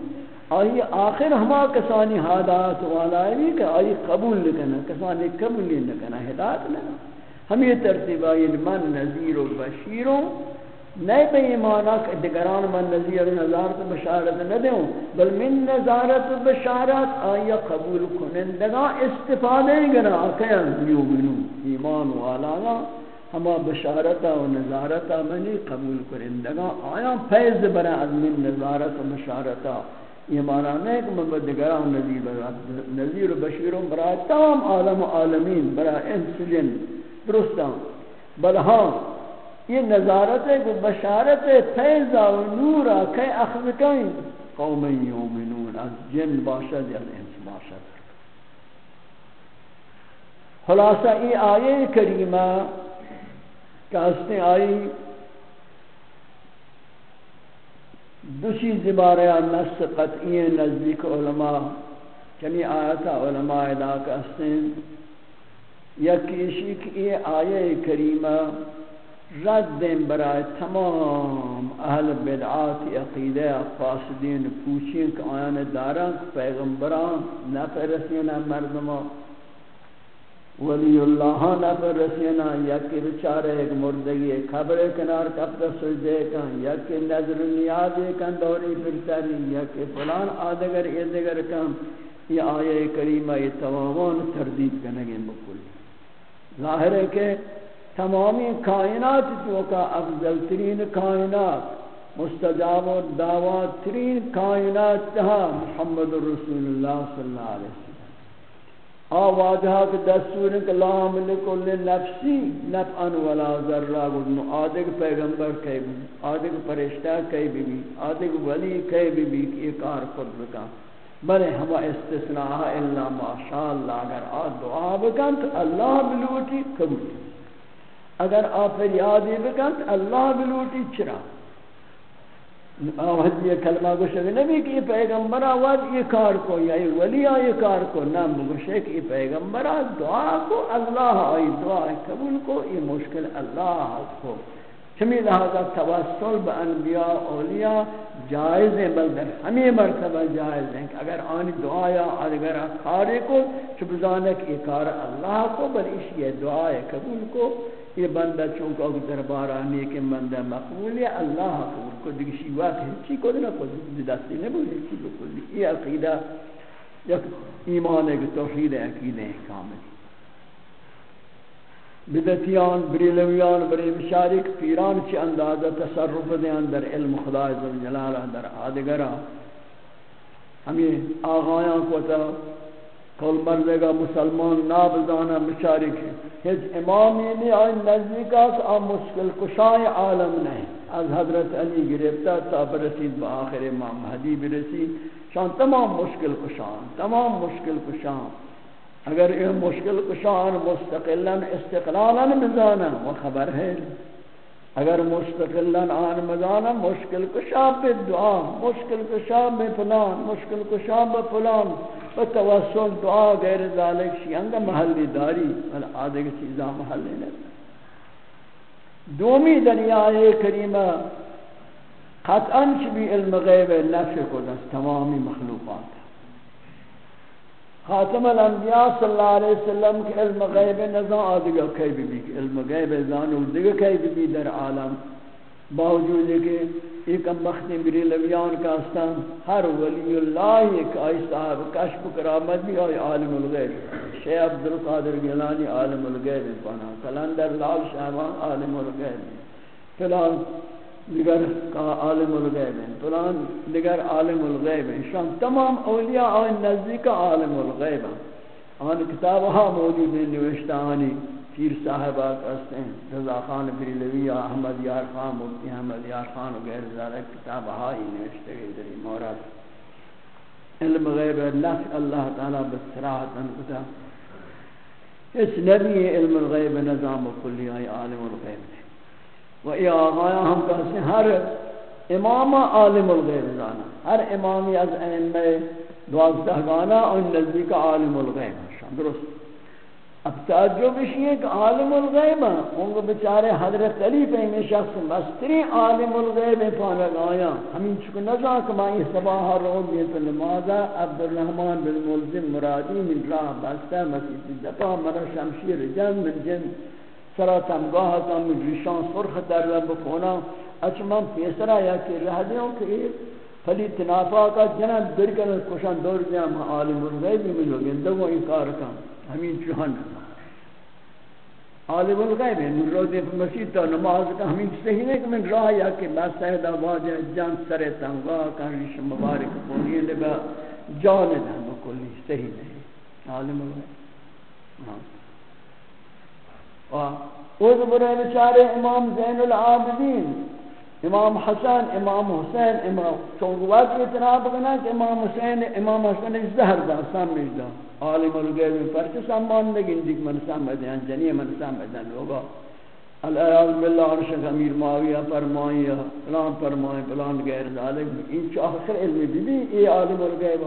آئی آخر ہما کسانی حادات والا ہے کہ آئی قبول لکنا کسانی قبول لکنا ہدایت لنا ہم یہ ترتیب آئی یعنی من نذیر و بشیر نہیں بے ایمانا کہ دگران من نذیر و نظارت بشارت نہ دوں بل من نظارت بشارت آئی قبول کنندگا استفادہ گنا آکیا یومنو ایمان والا ہما بشارتا و نظارتا منی قبول کرندگا آیا فیض برا از من نظارت و بشارتا۔ یہ معنی نہیں کہ میں بدگران نذیر برا نذیر و بشیر برای تمام عالم و عالمین برای انس جن بل ہاں یہ نظارت ہے کہ بشارت فیضا و نورا کہ اخذ کہیں قوم یومنون از جن باشد یا انس باشد. خلاصہ یہ آیے کریمہ کہ اس نے آئی دو چیز بارے نص قطعی نزدیک علماء یعنی چنی آیتا علماء علاقہ استین یکیشی کہ یہ آیے کریمہ رد دیں برای تمام اہل بدعات، عقیدہ، فاسدین، پوچھیں کہ آیان داران پیغمبران نہ پرسینا مردمان ولی اللہ ہاں نہ پر رسینا یا کہ بچارے ایک مردگی خبر کنار کب سجدے کن یا کہ نظر نیاز کن، دوری پرتاری یا کہ فلان آدگر، ایدگر کن، یہ آیہ کریمہ یہ تمامان تردید کنگے بکل۔ ظاہر ہے کہ تمامی کائنات جو کا افضل ترین کائنات، مستجاب و دعوات ترین کائنات تہا محمد رسول اللہ صلی اللہ علیہ وسلم۔ آوازها کہ دستور کہ لا ملک لنفسی نفعا ولا ذرہ گزن آدھگ پیغمبر کئی بھی، آدھگ پرشتہ کئی بھی بھی آدھگ ولی کئی بھی بھی کہ ایک کار خود بکا۔ بلے ہما استثناء الا ما شاء اللہ اگر آد دعا بکن تو اللہ بلوٹی قبول اگر آپ فریادی بکن، اللہ بلوٹی چرا۔ آوہد یہ کلمہ گوشے نبی کی پیغمبر آواز یہ کار کو، یا یہ ولی آئی کار کو۔ نام گوشے کہ پیغمبر دعا کو، اللہ آئی دعا قبول کو، یہ مشکل اللہ کو۔ چمی لہذا توسل با انبیاء اولیاء جائز ہیں بلدر ہمیں مرتبہ جائز ہیں کہ اگر آنی دعا یا اگر کارے کو چبزانک یہ کار اللہ کو، بل اس یہ دعا قبول کو. یہ بندہ چونکہ اگر دربار آنے کے بندہ مقبول ہے، اللہ قبول کو. دیکھ شیوات ہے چی کو دینا کو دستی نہیں بولے چی کو یہ عقیدہ، یک ایمان ہے کہ توحید، عقیدہ ہے کامل. بدتیان، بریلویان، بری مشارک، پیران چی اندازہ تصرف دے اندر علم خدا عزم جلالہ در آدگرہ۔ ہمیں آغایاں کو تا کل مردگا مسلمان نابزانا مشارک ہے ہیچ امامی نہیں آئی نزدیکا کہ آم مشکل کشای عالم نہیں از حضرت علی گرفتا تا برسید با آخر امام مہدی برسید شان تمام مشکل کشان، تمام مشکل کشان۔ اگر یہ مشکل کشان مستقلا استقلالا بزانا وہ خبر ہے۔ اگر مستقلا آن مزانا، مشکل کشا بے دعا، مشکل کشا بے فلان مشکل کشا بے فلان توسل، دعا، غیر ذالک شیانگا محلی داری ولی آدھے چیزاں محلی نہیں دومی دنیا کریمہ، قطعا چی بھی علم غیب نفع کو دست، تمامی مخلوقات۔ خاتم الانبیاء صلی اللہ علیہ وسلم کے علم غیب نظام آدھگا کئی بھی بھی علم غیب زانو دیگا کئی بھی بھی در عالم۔ باوجود ہے کہ ایک مختی بری لویان کا استان، ہر ولی اللہ ایک آئی صاحب کشف کرامت بھی آئی عالم الغیب۔ شیع عبدالقادر گلانی عالم الغیب پانا کلندر لال شہبان عالم الغیب۔ فلان دیگر عالم الغیب ہیں۔ فلان دیگر عالم الغیب ہیں۔ شان تمام اولیاء آئین نزدیک عالم الغیب ہیں۔ آن کتاب کتابها موجود ہیں نوشتانی پیر صاحبہ کرتے ہیں۔ رضا خان بریلوی، احمد یار خان، مفتی احمد یار خان وغیرہ زیادہ کتاب ہائی نوشتے گئے دری مورد علم غیب اللہ اللہ تعالی بسراحت انکتا اس نبی علم الغیب نظام کلی آئی عالم الغیب ہے و ای آغایا ہم کہتے ہیں ہر امام عالم الغیب زانا. ہر امامی از ائمہ دوازدہ گانا ان نزدیک عالم الغیب درست. اب تعجب اسی ہے کہ عالم الغیب ان کو بچارے حضرت علی پہ میں شخص مستری عالم الغیب پانک آیا ہمیں چکو نزا کمائی سباہ روز یہ تو نمازا عبدالرحمن بن ملزم مرادی من راہ بستہ مسیح دپا مرا شمشیر جن من جن سرا تمگاہ تا ریشان سرخ در رب کونا اچھ من پیسرا یا کہ رہ دیوں کہ فلی تنافا کا جنب درکن کشان دور دیا عالم الغیب ملو گندگو انکار کام ہمین چوہن عالم الغیب ہے من. روزے پر مسجد تا نماز کا ہمین صحیح نہیں کہ من راہ یا کہ میں سہدہ واجہ جان سر تنگا کنش مبارک بونی لگا جان ہے مکلی صحیح نہیں عالم الغیب ہاں اوز برے بچارے امام زین العابدین، امام حسن، امام حسین، امام چونگوات کی اطراب بنا کہ امام حسین، امام حسن زہر دا سامنے دا عالم الغیب میں پرچ سامان لگن دیکھ من سامدیں ہیں جنی من سامدیں لوگا۔ الایاز باللہ عرشق امیر معاویہ فرمائی فلان فرمائی فلان غیر ذالک۔ ان چا آخر علم بھی بھی ای عالم الغیب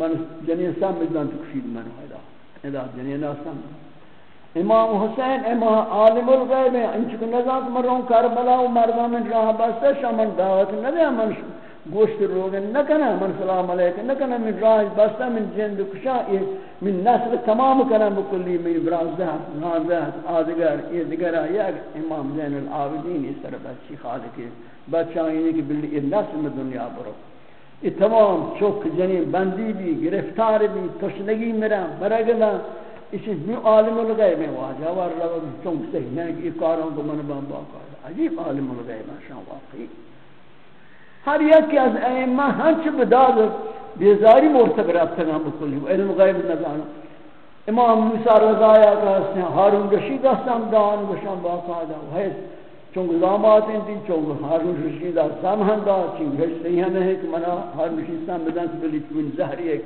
من جنی سامدیں تکفید من ہوئے ادا جنی نا سامدیں امام حسین، امام عالم الغیب ہیں انچہ نظام مرون کربلا و مردم راہ بستے شامن دعوت نہ دے من گوشت روغن نکنه من سلام علیکم نکنه من راج بسته، من جند کشا من نسل تمام کنم بکلی من برازده نازده آدگر یہ دیگر یک امام زین العابدین اس طرح بچی خالقی بچہ اینی کہ بلی یہ نسل میں دنیا برو. یہ تمام چوک جنی بندی بھی گرفتار بھی تشنگی میرا برگلا اسی میں عالم الغیب میں واجہ ور لگا چونک صحیح ہے کہ کاروں کو من بابا عجیب عالم الغیب شان واقعی۔ ہر یک از ائمہ ہنچ بداد بیزاری مرتب رفتن ہم بکلی علم غیب نہ نزانا امام موسیٰ رضایا کہتے ہیں ہارون رشید اسلام دان گشان باقاعدہ ہے۔ چونکہ زامات ہیں تین، چونکہ ہارون رشید اسلام ہم دا، چونکہ ہیچ صحیح ہے کہ منا ہارون رشید اسلام بدن سے بلی چون زہری ایک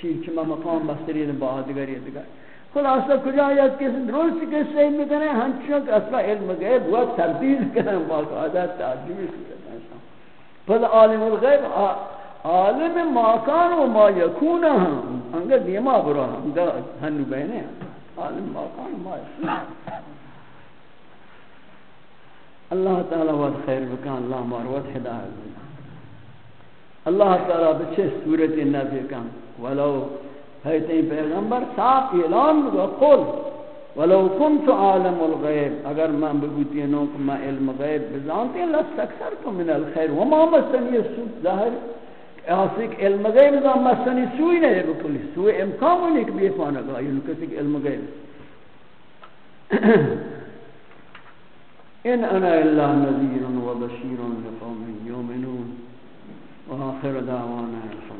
چیز چما مقام بستری با دیگر یہ دیگر خلاصہ کجا یا کس درست کے صحیح میں کہنے ہنچوں کہ اصلا علم غیب وہ تردید کرنے باقاعدہ تعجبی کرنے پس عالم الغیب، عالم ما کان و ما یکون ہم انگا دیما برا انگا ہنو بینے عالم ما کان و ما یکون اللہ تعالی وقت خیر بکان اللہ مروت ہدایت بکان اللہ تعالی بچے صورت نبی کن ولو حیثی پیغمبر صاف اعلان بگا قول ولو كنت عالم الغيب. اگر من بگوتی نو کہ میں علم غیب بزانتی لاستکثرت من الخير وما مسنی السوء ظاہر آسک علم غیب دا مسنی سوئی نہیں بکلی سوئی امکان نہیں کہ بیفانا گا یہ کسی کہ علم غیب. [CLEARS THROAT] ان أنا الا نذیر و بشیر لقوم یؤمنون. واخر دعوانا الحمد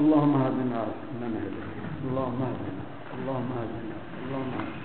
اللهم هدنا من هدنا اللهم هدنا اللهم اهدنا. اللهم اهدنا.